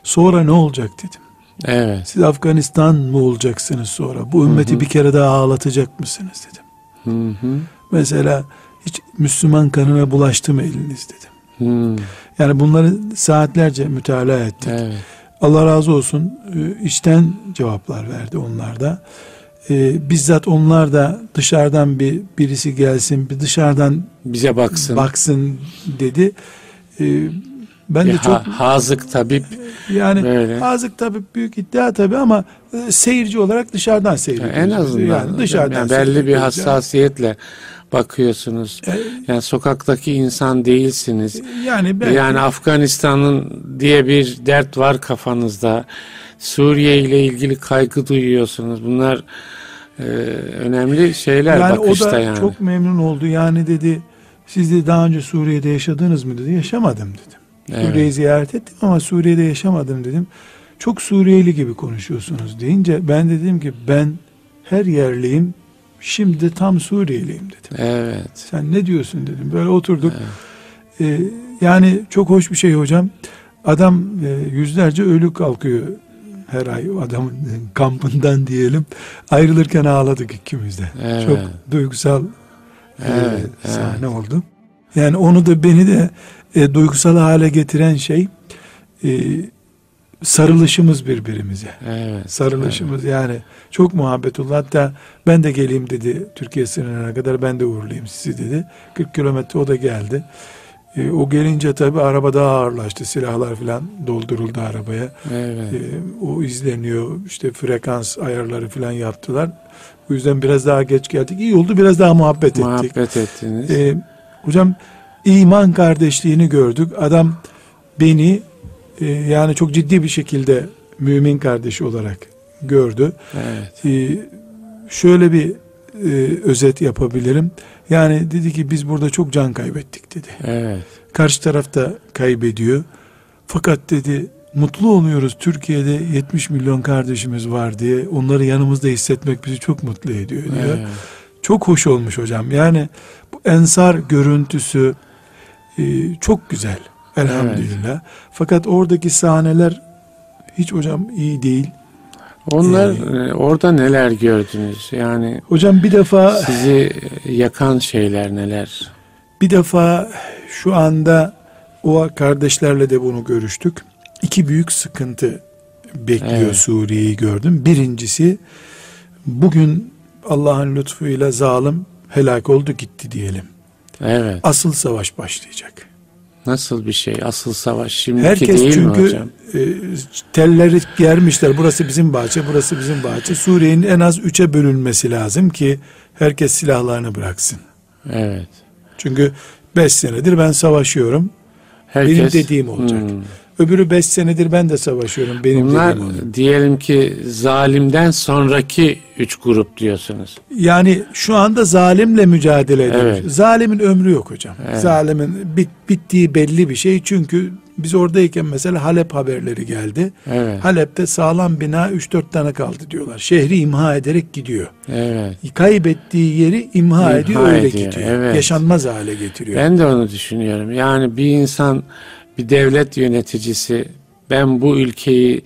Sonra ne olacak dedim. Evet. Siz Afganistan mı olacaksınız sonra? Bu ümmeti hı hı. bir kere daha ağlatacak mısınız dedim. Hı hı. Mesela hiç Müslüman kanına bulaştı mı eliniz dedim. Hı. Yani bunları saatlerce mütalaa ettik. Evet. Allah razı olsun e, içten cevaplar verdi onlar da. Ee, bizzat onlar da dışarıdan bir birisi gelsin, bir dışarıdan bize baksın, baksın dedi. Ee, ben bir de çok hazık tabip yani böyle. hazık tabip büyük iddia tabi ama e, seyirci olarak dışarıdan seyrediyoruz. en azından yani dışarıdan yani belli bir hassasiyetle bakıyorsunuz. E, yani sokaktaki insan değilsiniz. Yani belki, yani Afganistan'ın diye bir dert var kafanızda. Suriye ile ilgili kaygı duyuyorsunuz. Bunlar e, önemli şeyler yani bakışta o da yani. çok memnun oldu. Yani dedi siz de daha önce Suriye'de yaşadınız mı dedi. Yaşamadım dedim. Evet. Suriye'yi ziyaret ettim ama Suriye'de yaşamadım dedim. Çok Suriyeli gibi konuşuyorsunuz deyince ben dedim ki ben her yerliyim şimdi tam Suriyeliyim dedim. Evet. Sen ne diyorsun dedim. Böyle oturduk. Evet. Ee, yani çok hoş bir şey hocam. Adam e, yüzlerce ölü kalkıyor her ay adamın kampından diyelim. Ayrılırken ağladık ikimiz de. Evet. Çok duygusal evet, e, sahne evet. oldu. Yani onu da beni de e, duygusal hale getiren şey e, sarılışımız birbirimize. Evet, sarılışımız evet. yani çok muhabbetullah. Hatta ben de geleyim dedi Türkiye sınırına kadar ben de uğurlayayım sizi dedi. 40 kilometre o da geldi. E, o gelince tabi araba daha ağırlaştı. Silahlar falan dolduruldu arabaya. Evet. E, o izleniyor. işte frekans ayarları falan yaptılar. O yüzden biraz daha geç geldik. İyi oldu biraz daha muhabbet, muhabbet ettik. Muhabbet ettiniz. E, hocam iman kardeşliğini gördük. Adam beni e, yani çok ciddi bir şekilde mümin kardeşi olarak gördü. Evet. E, şöyle bir e, özet yapabilirim. Yani dedi ki biz burada çok can kaybettik dedi. Evet. Karşı tarafta kaybediyor. Fakat dedi mutlu oluyoruz Türkiye'de 70 milyon kardeşimiz var diye onları yanımızda hissetmek bizi çok mutlu ediyor diyor. Evet. Çok hoş olmuş hocam. Yani bu ensar görüntüsü e, çok güzel. Elhamdülillah. Evet. Fakat oradaki sahneler hiç hocam iyi değil. Onlar ee, orada neler gördünüz? Yani hocam bir defa sizi yakan şeyler neler? Bir defa şu anda o kardeşlerle de bunu görüştük. İki büyük sıkıntı bekliyor evet. Suriye'yi gördüm. Birincisi bugün Allah'ın lütfuyla zalim helak oldu gitti diyelim. Evet. Asıl savaş başlayacak. Nasıl bir şey? Asıl savaş şimdiki Herkes değil çünkü mi hocam? E, telleri germişler. Burası bizim bahçe, burası bizim bahçe. Suriye'nin en az üçe bölünmesi lazım ki herkes silahlarını bıraksın. Evet. Çünkü beş senedir ben savaşıyorum. Herkes, Benim dediğim olacak. Hmm. Öbürü beş senedir ben de savaşıyorum. Benim Bunlar dediğim diyelim ki zalimden sonraki üç grup diyorsunuz. Yani şu anda zalimle mücadele ediyoruz. Evet. Zalimin ömrü yok hocam. Evet. Zalimin bit, bittiği belli bir şey. Çünkü biz oradayken mesela Halep haberleri geldi. Evet. Halep'te sağlam bina 3-4 tane kaldı diyorlar. Şehri imha ederek gidiyor. Evet. Kaybettiği yeri imha, imha ediyor öyle ediyor. gidiyor. Evet. Yaşanmaz hale getiriyor. Ben de onu düşünüyorum. Yani bir insan bir devlet yöneticisi ben bu ülkeyi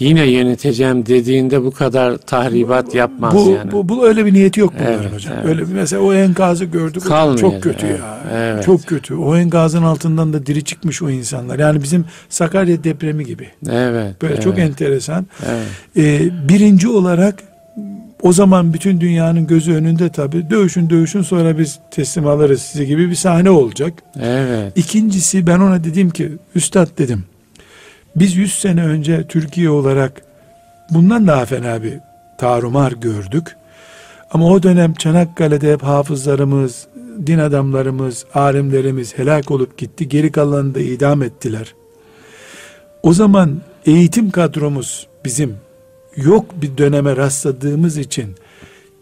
yine yöneteceğim dediğinde bu kadar tahribat yapmaz bu, yani. Bu, bu öyle bir niyeti yok bunların evet, hocam. Evet. Öyle bir mesela o enkazı gördük. Kalmıyor, çok kötü evet, ya. Evet. Çok kötü. O enkazın altından da diri çıkmış o insanlar. Yani bizim Sakarya depremi gibi. Evet. Böyle evet. çok enteresan. Evet. Ee, birinci olarak o zaman bütün dünyanın gözü önünde tabi dövüşün dövüşün sonra biz teslim alırız size gibi bir sahne olacak. Evet. İkincisi ben ona dedim ki üstad dedim biz 100 sene önce Türkiye olarak bundan daha fena bir tarumar gördük. Ama o dönem Çanakkale'de hep hafızlarımız, din adamlarımız, alimlerimiz helak olup gitti. Geri kalanını da idam ettiler. O zaman eğitim kadromuz bizim yok bir döneme rastladığımız için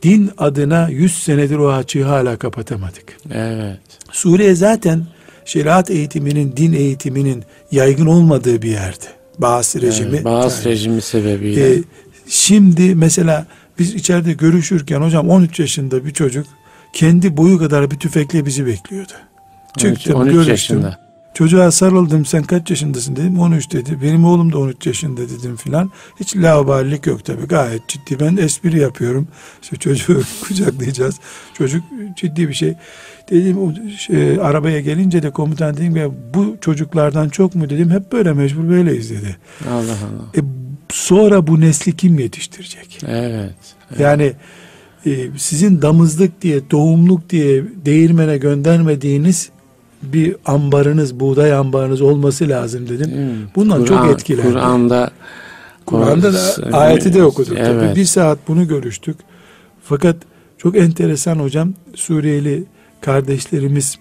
din adına 100 senedir o açığı hala kapatamadık. Evet. Suriye zaten şeriat eğitiminin, din eğitiminin yaygın olmadığı bir yerdi. Bağız rejimi. Evet, Bağız Yani, rejimi sebebiyle. e, şimdi mesela biz içeride görüşürken hocam 13 yaşında bir çocuk kendi boyu kadar bir tüfekle bizi bekliyordu. 13, Çıktım 13 görüştüm. yaşında. Çocuğa sarıldım sen kaç yaşındasın dedim 13 dedi. Benim oğlum da 13 yaşında dedim filan. Hiç laubalilik yok tabii gayet ciddi. Ben espri yapıyorum. İşte çocuğu kucaklayacağız. Çocuk ciddi bir şey. Dedim o şey, arabaya gelince de komutan dedim ya bu çocuklardan çok mu dedim. Hep böyle mecbur böyleyiz dedi. Allah Allah. E, sonra bu nesli kim yetiştirecek? Evet. Yani e, sizin damızlık diye, doğumluk diye değirmene göndermediğiniz bir ambarınız, buğday ambarınız olması lazım dedim. Mi? Bundan çok Kur'an- etkilendim. Kur'an'da Kur'an'da da ayeti de okuduk. Tabii Evet. bir saat bunu görüştük. Fakat çok enteresan hocam Suriyeli kardeşlerimiz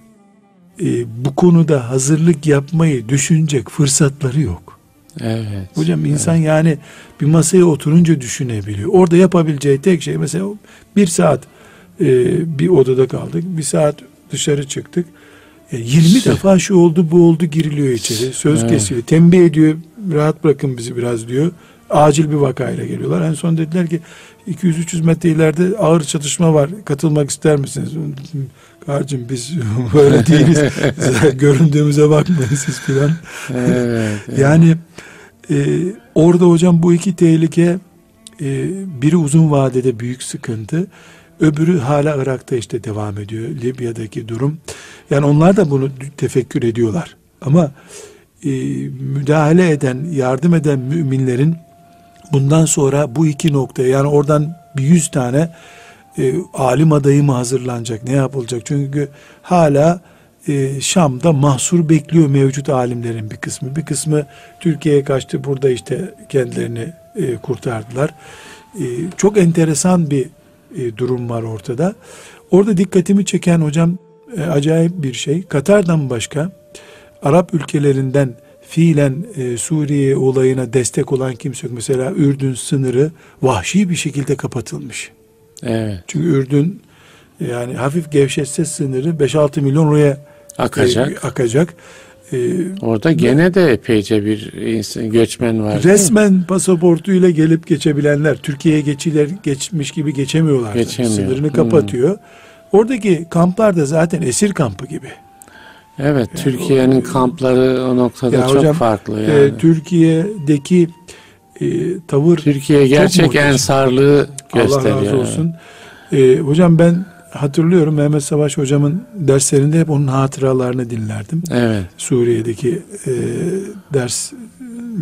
e, bu konuda hazırlık yapmayı düşünecek fırsatları yok. Evet. Hocam insan yani bir masaya oturunca düşünebiliyor. Orada yapabileceği tek şey mesela bir saat e, bir odada kaldık. Bir saat dışarı çıktık. E, 20 İşte. defa şu oldu bu oldu giriliyor içeri. Söz Evet. kesiyor. Tembih ediyor. Rahat bırakın bizi biraz diyor. Acil bir vakayla geliyorlar. En son dediler ki 200-300 metre ileride ağır çatışma var. Katılmak ister misiniz? Kardeşim biz böyle değiliz. Göründüğümüze bakmayın siz filan. Evet. evet. Yani e, orada hocam bu iki tehlike e, biri uzun vadede büyük sıkıntı. Öbürü hala Irak'ta işte devam ediyor. Libya'daki durum. Yani onlar da bunu tefekkür ediyorlar. Ama e, müdahale eden, yardım eden müminlerin bundan sonra bu iki noktaya yani oradan bir yüz tane e, alim adayı mı hazırlanacak, ne yapılacak? Çünkü hala e, Şam'da mahsur bekliyor mevcut alimlerin bir kısmı. Bir kısmı Türkiye'ye kaçtı, burada işte kendilerini e, kurtardılar. E, çok enteresan bir e, durum var ortada. Orada dikkatimi çeken hocam e, acayip bir şey. Katar'dan başka Arap ülkelerinden fiilen e, Suriye olayına destek olan kimse yok. Mesela Ürdün sınırı vahşi bir şekilde kapatılmış. evet. Çünkü Ürdün yani hafif gevşetse sınırı 5-6 milyon oraya Akacak. e, akacak. E, Orada gene de epeyce bir insan, göçmen var. resmen pasaportuyla gelip geçebilenler Türkiye'ye geçiler geçmiş gibi geçemiyorlar. Geçemiyor. Sınırını Hmm. Oradaki kamplar da zaten esir kampı gibi. Evet, Türkiye'nin kampları o noktada Ya çok hocam, farklı E, yani. Türkiye'deki e, tavır Türkiye gerçek ensarlığı gösteriyor. Allah razı olsun. E, hocam ben hatırlıyorum Mehmet Savaş hocamın derslerinde hep onun hatıralarını dinlerdim. Evet. Suriye'deki e,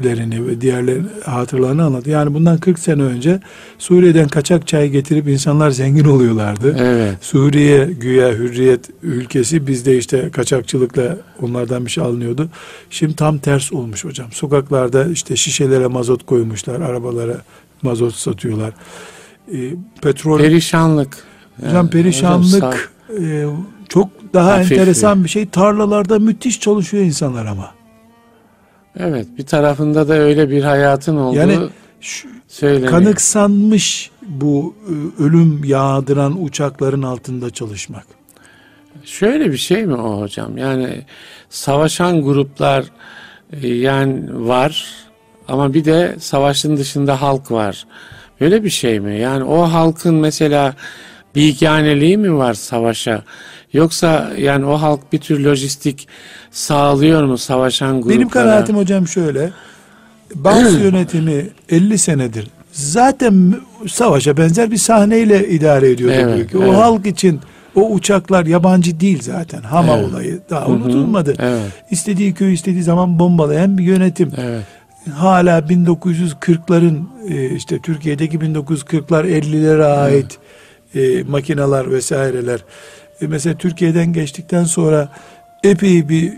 derslerini ve diğerleri hatıralarını anlattı. Yani bundan 40 sene önce Suriye'den kaçak çay getirip insanlar zengin oluyorlardı. Evet. Suriye güya hürriyet ülkesi bizde işte kaçakçılıkla onlardan bir şey alınıyordu. Şimdi tam ters olmuş hocam. Sokaklarda işte şişelere mazot koymuşlar, arabalara mazot satıyorlar. E, petrol Perişanlık. Hocam Yani, perişanlık hocam e, çok daha Hafif enteresan bir şey. Tarlalarda müthiş çalışıyor insanlar ama. Evet, bir tarafında da öyle bir hayatın olduğu Yani şu, söyleniyor. kanıksanmış bu e, ölüm yağdıran uçakların altında çalışmak. Şöyle bir şey mi o hocam? Yani savaşan gruplar e, yani var ama bir de savaşın dışında halk var. Böyle bir şey mi? Yani o halkın mesela bilgihaneliği mi var savaşa? Yoksa yani o halk bir tür lojistik sağlıyor mu savaşan gruplara? Benim kanaatim hocam şöyle. Bağız yönetimi 50 senedir zaten savaşa benzer bir sahneyle idare ediyordu Evet, ülke. O evet. halk için o uçaklar yabancı değil zaten. Hama Evet. olayı daha Hı hı, unutulmadı. Evet, İstediği köy istediği zaman bombalayan bir yönetim. evet. hala 1940'ların e, işte Türkiye'deki 1940'lar 50'lere ait e, makineler vesaireler. E, mesela Türkiye'den geçtikten sonra epey bir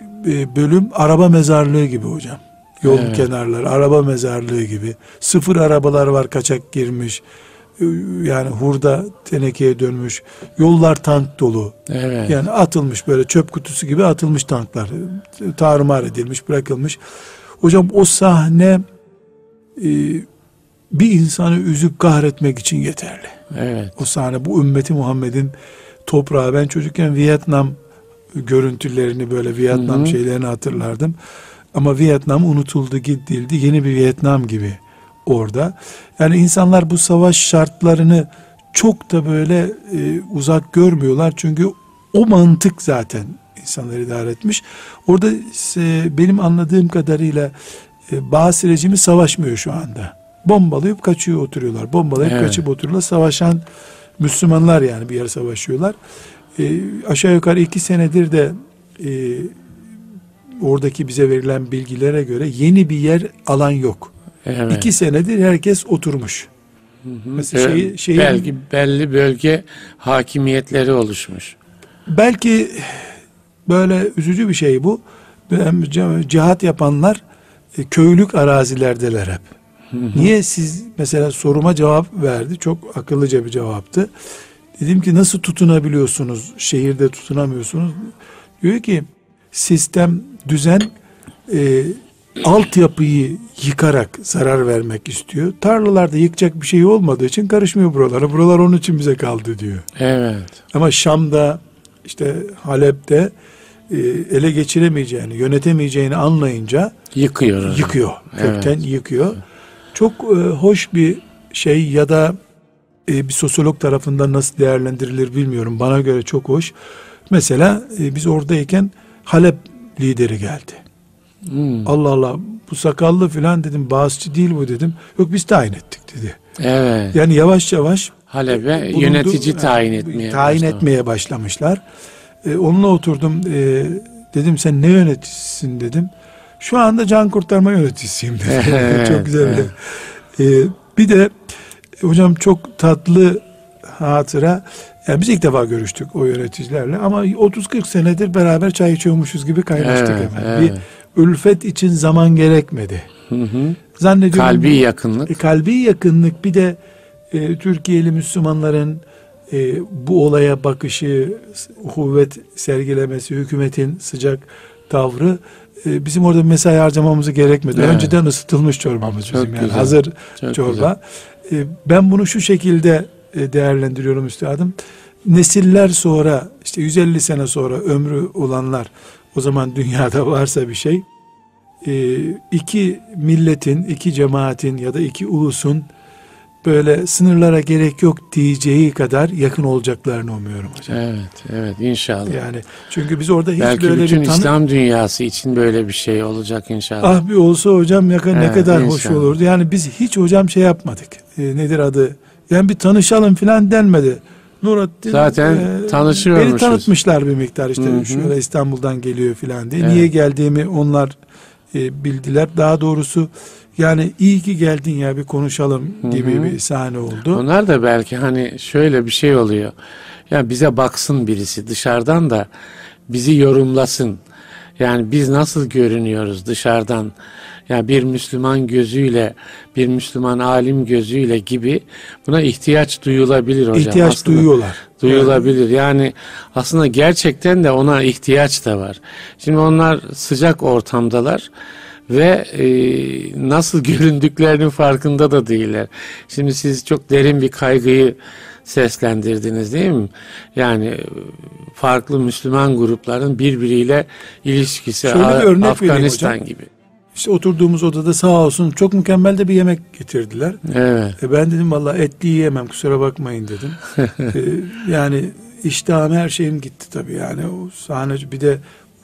bölüm araba mezarlığı gibi hocam. Yol Evet. kenarları araba mezarlığı gibi. Sıfır arabalar var kaçak girmiş. E, Yani hurda tenekeye dönmüş. Yollar tank dolu. Evet. Yani atılmış böyle çöp kutusu gibi atılmış tanklar. Tarumar edilmiş, bırakılmış. Hocam o sahne e, bir insanı üzüp kahretmek için yeterli. Evet. O sahne bu ümmeti Muhammed'in toprağı. Ben çocukken Vietnam görüntülerini böyle Vietnam Hı hı. şeylerini hatırlardım. Ama Vietnam unutuldu gidildi. Yeni bir Vietnam gibi orada. Yani insanlar bu savaş şartlarını çok da böyle e, uzak görmüyorlar. Çünkü o mantık zaten insanları idare etmiş. Orada e, benim anladığım kadarıyla e, rejimi savaşmıyor şu anda. Bombalayıp kaçıyor oturuyorlar. Bombalayıp Evet. kaçıp oturuyorlar. Savaşan Müslümanlar yani bir yer savaşıyorlar. E, aşağı yukarı iki senedir de e, oradaki bize verilen bilgilere göre yeni bir yer alan yok. Evet. İki senedir herkes oturmuş. Hı. Mesela Ee, şeyi- şeyi- belki belli bölge hakimiyetleri oluşmuş. Belki böyle üzücü bir şey bu. Cihat yapanlar e, köylük arazilerdeler hep. Niye siz mesela soruma cevap verdi. Çok akıllıca bir cevaptı. Dedim ki nasıl tutunabiliyorsunuz? Şehirde tutunamıyorsunuz. Diyor ki sistem, düzen e, altyapıyı yıkarak zarar vermek istiyor. Tarlalarda yıkacak bir şey olmadığı için karışmıyor buralara. Buralar onun için bize kaldı diyor. Evet. Ama Şam'da işte Halep'te e, ele geçiremeyeceğini, yönetemeyeceğini anlayınca Yıkıyor. yıkıyor. Kökten Evet. yıkıyor. Çok e, hoş bir şey ya da e, bir sosyolog tarafından nasıl değerlendirilir bilmiyorum. Bana göre çok hoş. Mesela e, biz oradayken Halep lideri geldi. Hmm. Allah Allah bu sakallı filan dedim. Bağızçı değil bu dedim. Yok biz tayin ettik dedi. Evet. Yani yavaş yavaş Halep'e bulundu- yönetici e, tayin etmeye tayin başladı. etmeye başlamışlar. E, onunla oturdum. E, dedim sen ne yöneticisin dedim. Şu anda can kurtarma yöneticisiyim dedi. Evet, çok güzel. evet. E, bir de e, hocam çok tatlı hatıra. Yani biz ilk defa görüştük o yöneticilerle ama 30-40 senedir beraber çay içiyormuşuz gibi kaynaştık Evet, hemen. evet. Bir ülfet için zaman gerekmedi. Hı hı. Zannediyorum Kalbi bu- yakınlık. e, kalbi yakınlık bir de e, Türkiye'li Müslümanların e, bu olaya bakışı, kuvvet sergilemesi, hükümetin sıcak tavrı e, bizim orada mesai harcamamızı gerekmedi. Evet. Önceden ısıtılmış çorbamız Çok bizim yani güzel. hazır Çok çorba. E, ben bunu şu şekilde e, değerlendiriyorum üstadım. Nesiller sonra işte 150 sene sonra ömrü olanlar o zaman dünyada varsa bir şey e, iki milletin, iki cemaatin ya da iki ulusun böyle sınırlara gerek yok diyeceği kadar yakın olacaklarını umuyorum hocam. Evet, evet inşallah. Yani çünkü biz orada hiç Belki böyle bütün bir tanı İslam dünyası için böyle bir şey olacak inşallah. ah bir olsa hocam ne Evet, kadar hoş inşallah. olurdu. Yani biz hiç hocam şey yapmadık. E, nedir adı? Yani bir tanışalım filan denmedi. Nurattin Zaten e, tanışıyormuşuz. Beni tanıtmışlar bir miktar işte Hı hı. şöyle İstanbul'dan geliyor filan diye. Evet. Niye geldiğimi onlar e, bildiler. Daha doğrusu yani iyi ki geldin ya bir konuşalım gibi Hı hı. bir sahne oldu. Onlar da belki hani şöyle bir şey oluyor. Ya bize baksın birisi dışarıdan da bizi yorumlasın. Yani biz nasıl görünüyoruz dışarıdan? Ya bir Müslüman gözüyle, bir Müslüman alim gözüyle gibi buna ihtiyaç duyulabilir hocam. İhtiyaç Aslında duyuyorlar. Duyulabilir. Yani aslında gerçekten de ona ihtiyaç da var. Şimdi onlar sıcak ortamdalar ve e, nasıl göründüklerinin farkında da değiller. Şimdi siz çok derin bir kaygıyı seslendirdiniz değil mi? Yani e, farklı Müslüman grupların birbiriyle ilişkisi Şöyle bir örnek Afganistan gibi. İşte oturduğumuz odada sağ olsun çok mükemmel de bir yemek getirdiler. Evet. E ben dedim valla etli yiyemem kusura bakmayın dedim. E, yani iştahım her şeyim gitti tabii yani o sahne bir de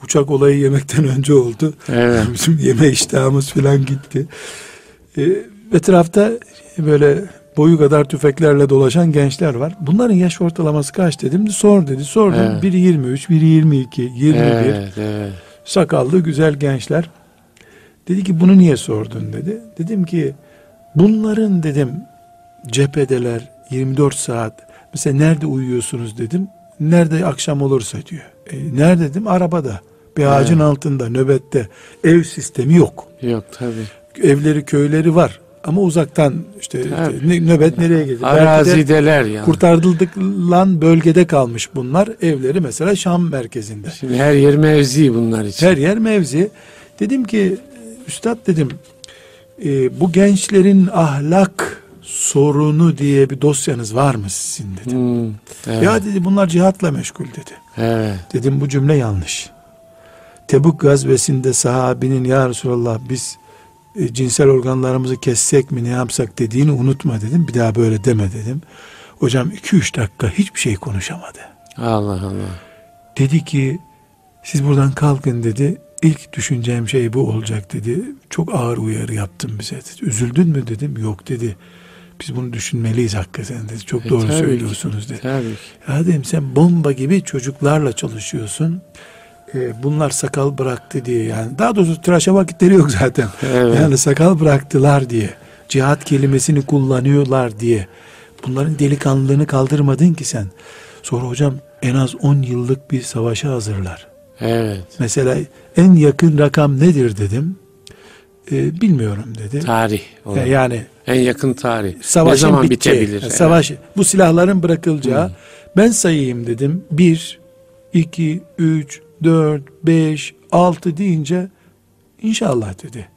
uçak olayı yemekten önce oldu. Evet. Bizim yeme iştahımız falan gitti. E, etrafta böyle boyu kadar tüfeklerle dolaşan gençler var. Bunların yaş ortalaması kaç dedim. Sor dedi. Sordum. Evet. Biri 23, biri 22, 21. Evet, evet. Sakallı güzel gençler. Dedi ki bunu niye sordun dedi. Dedim ki bunların dedim cephedeler 24 saat. Mesela nerede uyuyorsunuz dedim. Nerede akşam olursa diyor. E, nerede dedim arabada. Bir ağacın Evet. altında nöbette. Ev sistemi yok. Yok tabii. Evleri köyleri var. Ama uzaktan işte, işte nöbet nereye de Arazideler yani. kurtarılan bölgede kalmış bunlar. Evleri mesela Şam merkezinde. Şimdi her yer mevzi bunlar için. Her yer mevzi. Dedim ki üstad dedim e, bu gençlerin ahlak sorunu diye bir dosyanız var mı sizin dedim. Hmm, evet. Ya dedi bunlar cihatla meşgul dedi. evet. Dedim bu cümle yanlış. Tebuk gazvesinde sahabinin ya Resulallah biz e, cinsel organlarımızı kessek mi ne yapsak dediğini unutma dedim. Bir daha böyle deme dedim. Hocam 2-3 dakika hiçbir şey konuşamadı. Allah Allah. Dedi ki siz buradan kalkın dedi. İlk düşüneceğim şey bu olacak dedi. Çok ağır uyarı yaptım bize dedi. Üzüldün mü dedim. Yok dedi. Biz bunu düşünmeliyiz hakikaten dedi. Çok E, doğru tabii ki. söylüyorsunuz dedi. Tabii ki. Ya dedim sen bomba gibi çocuklarla çalışıyorsun. Ee, bunlar sakal bıraktı diye yani. Daha doğrusu tıraşa vakitleri yok zaten. Evet. Yani sakal bıraktılar diye. Cihat kelimesini kullanıyorlar diye. Bunların delikanlılığını kaldırmadın ki sen. Sonra hocam en az 10 yıllık bir savaşa hazırlar. Evet. Mesela en yakın rakam nedir dedim. Ee, bilmiyorum dedi. Tarih. olarak. Yani en yakın tarih. savaşın ne zaman biteceği, bitebilir? yani savaş bu silahların bırakılacağı. Hı. Ben sayayım dedim. 1 2 3 4 5 6 deyince inşallah dedi.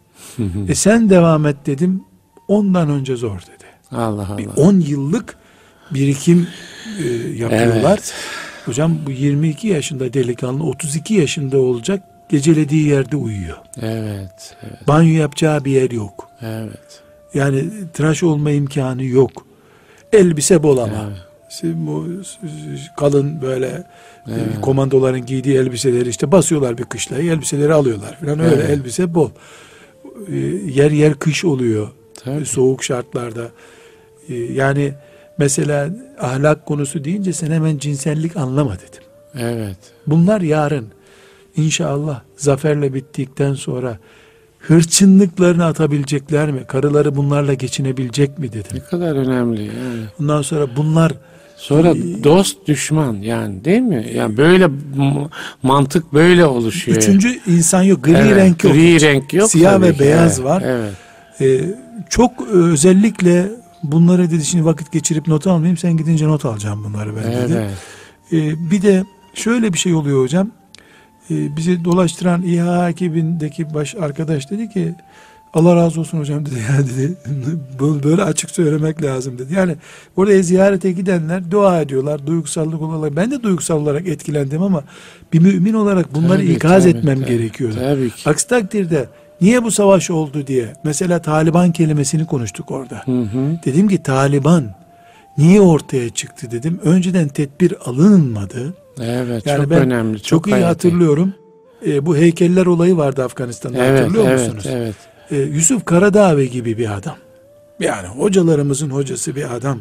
e sen devam et dedim. Ondan önce zor dedi. Allah Allah. Bir 10 yıllık birikim e, yapıyorlar. Evet. Hocam bu 22 yaşında delikanlı 32 yaşında olacak gecelediği yerde uyuyor. Evet. Evet. Banyo yapacağı bir yer yok. Evet. Yani tıraş olma imkanı yok. Elbise bol ama. Evet. Bu kalın böyle Evet. e, komandoların giydiği elbiseleri işte basıyorlar bir kışlayı elbiseleri alıyorlar falan öyle Evet. elbise bol. E, Yer yer kış oluyor Tabii. soğuk şartlarda. E, Yani mesela ahlak konusu deyince sen hemen cinsellik anlama dedim. Evet. Bunlar yarın inşallah zaferle bittikten sonra hırçınlıklarını atabilecekler mi? Karıları bunlarla geçinebilecek mi dedim. Ne kadar önemli yani. Bundan sonra bunlar Sonra dost düşman yani değil mi? Yani böyle mantık böyle oluşuyor. üçüncü insan yok, gri Evet, renk yok. Gri renk yok. Siyah ve ki. beyaz Evet, var. Evet. Ee, çok özellikle bunları dedi şimdi vakit geçirip not almayayım sen gidince not alacağım bunları ben dedi. Evet. Ee, bir de şöyle bir şey oluyor hocam. Ee, bizi dolaştıran İHA ekibindeki baş arkadaş dedi ki Allah razı olsun hocam dedi ya dedi. Böyle açık söylemek lazım dedi. Yani oraya ziyarete gidenler dua ediyorlar. Duygusallık olarak. Ben de duygusal olarak etkilendim ama bir mümin olarak bunları Tabii, ikaz tabii, etmem tabii. gerekiyordu. Tabii ki. Aksi takdirde niye bu savaş oldu diye. Mesela Taliban kelimesini konuştuk orada. Hı hı. Dedim ki Taliban niye ortaya çıktı dedim. Önceden tedbir alınmadı. Evet. Yani çok ben önemli. Çok, Çok, iyi hayati. hatırlıyorum. Ee, bu heykeller olayı vardı Afganistan'da Evet, hatırlıyor evet, musunuz? evet. Ee, Yusuf Karadağ gibi bir adam. Yani hocalarımızın hocası bir adam.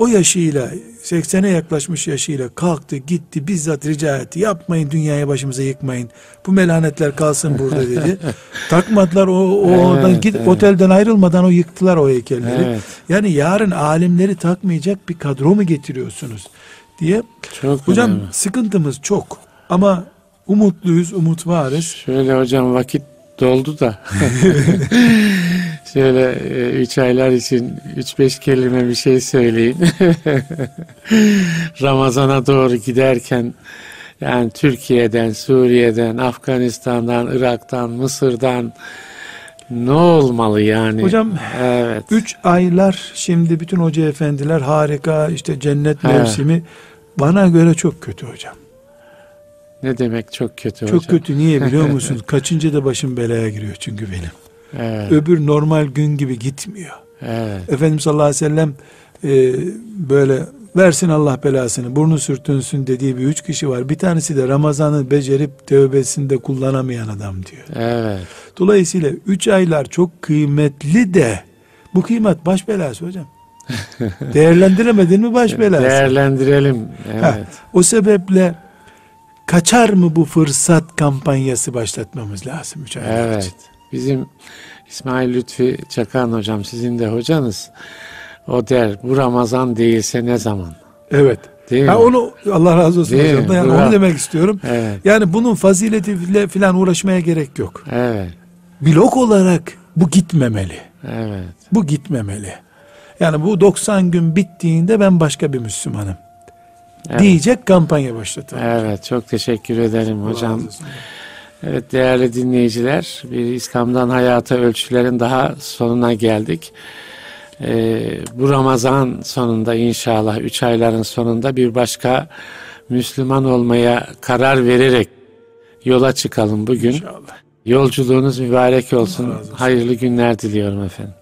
O yaşıyla 80'e yaklaşmış yaşıyla kalktı gitti bizzat rica etti. Yapmayın dünyaya başımıza yıkmayın. Bu melanetler kalsın burada dedi. Takmadılar o, o Evet, oradan git evet. otelden ayrılmadan o yıktılar o heykelleri. Evet. Yani yarın alimleri takmayacak bir kadro mu getiriyorsunuz diye. Çok Hocam önemli. sıkıntımız çok ama umutluyuz, umut varız. Şöyle hocam vakit doldu da. Şöyle e, üç aylar için üç beş kelime bir şey söyleyeyim. Ramazana doğru giderken yani Türkiye'den, Suriye'den, Afganistan'dan, Irak'tan, Mısır'dan ne olmalı yani? Hocam, evet. Üç aylar şimdi bütün hoca efendiler harika işte cennet He. mevsimi bana göre çok kötü hocam. Ne demek çok kötü Çok hocam? kötü niye biliyor musunuz? Kaçıncı da başım belaya giriyor çünkü benim. Evet, Öbür normal gün gibi gitmiyor. evet. Efendimiz sallallahu aleyhi ve sellem e, böyle versin Allah belasını burnu sürtünsün dediği bir üç kişi var. Bir tanesi de Ramazan'ı becerip tövbesinde kullanamayan adam diyor. Evet. Dolayısıyla üç aylar çok kıymetli de bu kıymet baş belası hocam. Değerlendiremedin mi baş belası. Değerlendirelim. Ha, Evet. o sebeple kaçar mı bu fırsat kampanyası başlatmamız lazım üç aylar Evet. için. Bizim İsmail Lütfi Çakan hocam sizin de hocanız. O der bu Ramazan değilse ne zaman? Evet. Değil Ha mi? onu Allah razı olsun Değil hocam. mi? Yani onu demek istiyorum. Evet. Yani bunun faziletiyle filan uğraşmaya gerek yok. Evet. Blok olarak bu gitmemeli. Evet. Bu gitmemeli. Yani bu 90 gün bittiğinde ben başka bir Müslümanım. Evet. Diyecek kampanya başlatalım. Evet. Çok teşekkür ederim Allah hocam. Evet değerli dinleyiciler, bir İslam'dan hayata ölçülerin daha sonuna geldik. Ee, bu Ramazan sonunda inşallah üç ayların sonunda bir başka Müslüman olmaya karar vererek yola çıkalım bugün. İnşallah. Yolculuğunuz mübarek olsun. Hayırlı günler diliyorum efendim.